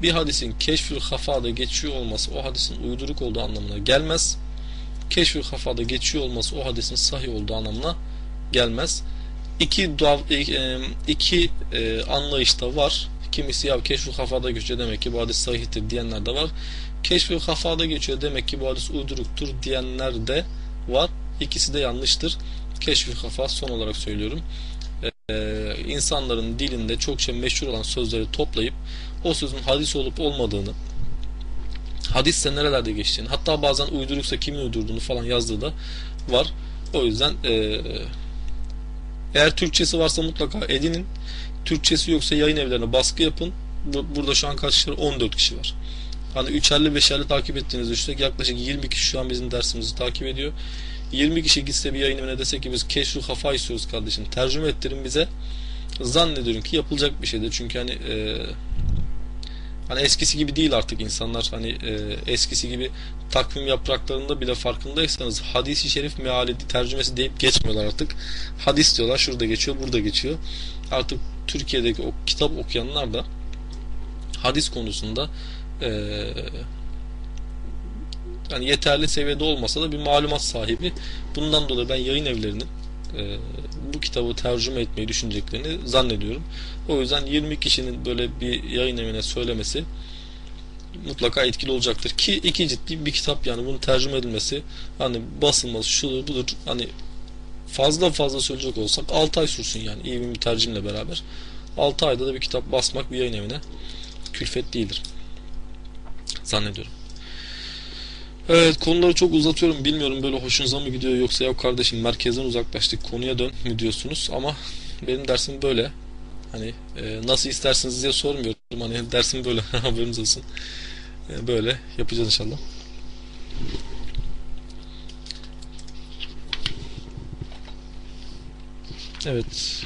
Bir hadisin keşfül hafada geçiyor olması o hadisin uyduruk olduğu anlamına gelmez. Keşfül hafada geçiyor olması o hadisin sahih olduğu anlamına gelmez. İki, dav, e, iki e, anlayışta var. Kimisi ya keşfül hafada geçiyor demek ki bu hadis sahihtir diyenler de var. Keşfül hafada geçiyor demek ki bu hadis uyduruktur diyenler de var. İkisi de yanlıştır. Keşfül hafa son olarak söylüyorum. Ee, insanların dilinde çokça meşhur olan sözleri toplayıp o sözün hadis olup olmadığını hadisse nerelerde geçtiğini hatta bazen uyduruksa kimin uydurduğunu falan yazdığı da var. O yüzden e, eğer Türkçesi varsa mutlaka edinin. Türkçesi yoksa yayın evlerine baskı yapın. Burada şu an kaç kişi var? 14 kişi var. Hani üçerli beşerli takip ettiğiniz düşünün. Yaklaşık 20 kişi şu an bizim dersimizi takip ediyor. 20 kişi gitse bir yayın evine dese ki biz keşfu kafa istiyoruz kardeşim. Tercüme ettirin bize. Zannediyorum ki yapılacak bir şeydir. Çünkü hani e, hani eskisi gibi değil artık insanlar. Hani e, eskisi gibi takvim yapraklarında bile farkındaysanız hadisi şerif meali tercümesi deyip geçmiyorlar artık. Hadis diyorlar. Şurada geçiyor, burada geçiyor. Artık Türkiye'deki o kitap okuyanlar da hadis konusunda eee yani yeterli seviyede olmasa da bir malumat sahibi. Bundan dolayı ben yayın evlerinin e, bu kitabı tercüme etmeyi düşüneceklerini zannediyorum. O yüzden 20 kişinin böyle bir yayın evine söylemesi mutlaka etkili olacaktır. Ki iki ciddi bir kitap yani bunun tercüme edilmesi hani basılması şudur budur hani fazla fazla söyleyecek olsak 6 ay sürsün yani iyi bir tercümle beraber. 6 ayda da bir kitap basmak bir yayın evine külfet değildir. Zannediyorum. Evet konuları çok uzatıyorum bilmiyorum böyle hoşunuza mı gidiyor yoksa ya kardeşim merkezden uzaklaştık konuya dön mü diyorsunuz ama benim dersim böyle hani e, nasıl istersiniz diye sormuyorum hani dersim böyle [laughs] haberiniz olsun e, böyle yapacağız inşallah. Evet.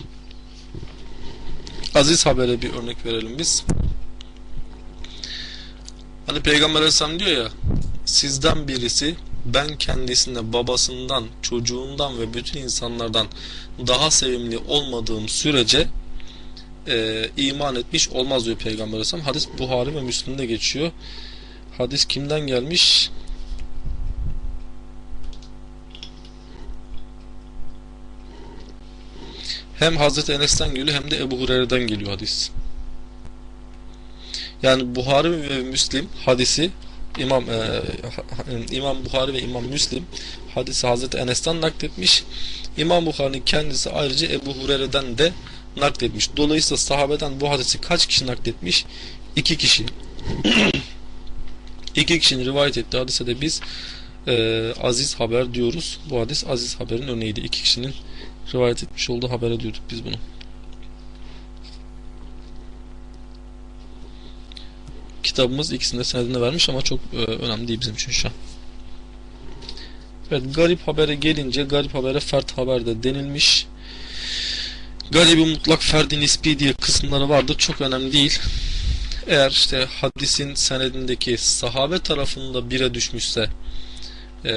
Aziz habere bir örnek verelim biz. Hani Peygamber Aleyhisselam diyor ya sizden birisi ben kendisine babasından, çocuğundan ve bütün insanlardan daha sevimli olmadığım sürece e, iman etmiş olmaz diyor Peygamber Aleyhisselam. Hadis Buhari ve Müslim'de geçiyor. Hadis kimden gelmiş? Hem Hazreti Enes'ten geliyor hem de Ebu Hureyre'den geliyor hadis. Yani Buhari ve Müslim hadisi İmam e, İmam Buhari ve İmam Müslim hadisi Hazreti Enes'ten nakletmiş. İmam Buhari'nin kendisi ayrıca Ebu Hureyre'den de nakletmiş. Dolayısıyla sahabeden bu hadisi kaç kişi nakletmiş? İki kişi. [clears throat] İki kişinin rivayet ettiği hadise de biz e, aziz haber diyoruz. Bu hadis aziz haberin örneğiydi. İki kişinin rivayet etmiş olduğu habere diyorduk biz bunu. kitabımız ikisinde senedini vermiş ama çok e, önemli değil bizim için şu an. Evet garip habere gelince garip habere fert haberde denilmiş. Garibi mutlak ferdi nispi diye kısımları vardır. Çok önemli değil. Eğer işte hadisin senedindeki sahabe tarafında bire düşmüşse e,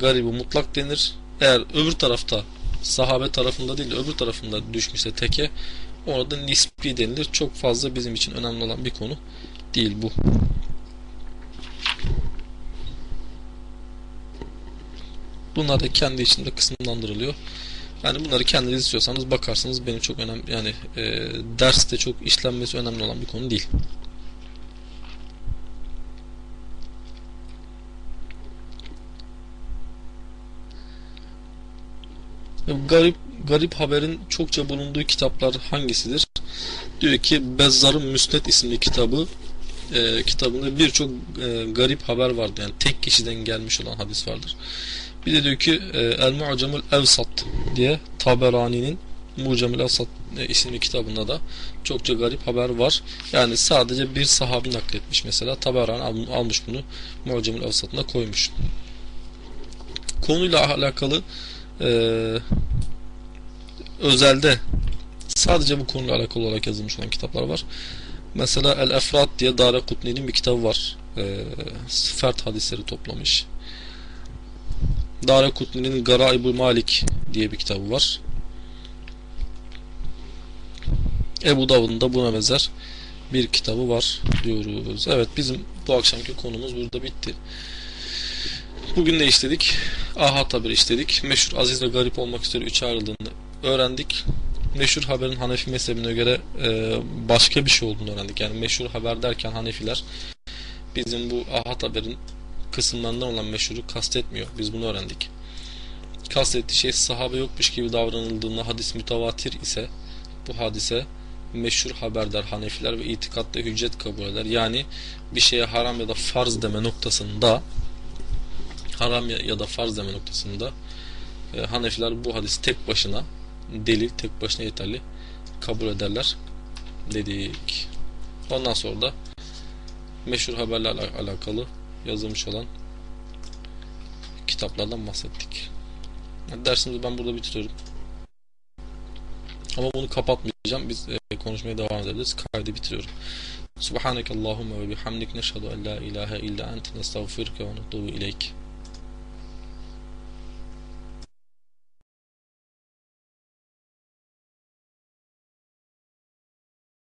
garibi mutlak denir. Eğer öbür tarafta sahabe tarafında değil öbür tarafında düşmüşse teke orada nispi denilir. Çok fazla bizim için önemli olan bir konu değil bu. Bunlar da kendi içinde kısımlandırılıyor. Yani bunları kendiniz istiyorsanız bakarsınız benim çok önemli yani e, derste çok işlenmesi önemli olan bir konu değil. Garip garip haberin çokça bulunduğu kitaplar hangisidir? Diyor ki Bezzar'ın Müsnet isimli kitabı e, kitabında birçok e, garip haber vardı. Yani tek kişiden gelmiş olan hadis vardır. Bir de diyor ki e, El Mu'camul Evsat diye Taberani'nin Mucamül Asad e, isimli kitabında da çokça garip haber var. Yani sadece bir sahabi nakletmiş mesela. Tabaran al- almış bunu Mucamül Asad'ına koymuş. Konuyla alakalı e, özelde sadece bu konuyla alakalı olarak yazılmış olan kitaplar var. Mesela El Efrat diye Dara Kutni'nin bir kitabı var. E, fert hadisleri toplamış. Dara Kutni'nin Garaibul Malik diye bir kitabı var. Ebu Davud'un da buna benzer bir kitabı var diyoruz. Evet bizim bu akşamki konumuz burada bitti. Bugün ne işledik? Ahad haberi işledik. Meşhur aziz ve garip olmak üzere üçe ayrıldığını öğrendik. Meşhur haberin Hanefi mezhebine göre e, başka bir şey olduğunu öğrendik. Yani meşhur haber derken Hanefiler bizim bu ahad haberin kısımlarından olan meşhuru kastetmiyor. Biz bunu öğrendik. Kastettiği şey sahabe yokmuş gibi davranıldığında hadis mütevatir ise bu hadise meşhur haber der Hanefiler ve itikatta hüccet kabul eder. Yani bir şeye haram ya da farz deme noktasında haram ya da farz deme noktasında e, Hanefiler bu hadisi tek başına delil tek başına yeterli kabul ederler dedik. Ondan sonra da meşhur haberlerle alakalı yazılmış olan kitaplardan bahsettik. Dersimizi ben burada bitiriyorum. Ama bunu kapatmayacağım. Biz e, konuşmaya devam ederiz. Kaydı bitiriyorum. Subhaneke ve bihamdik neşhedü en la ilahe illa ente nestağfiruke ve netubu ileyk.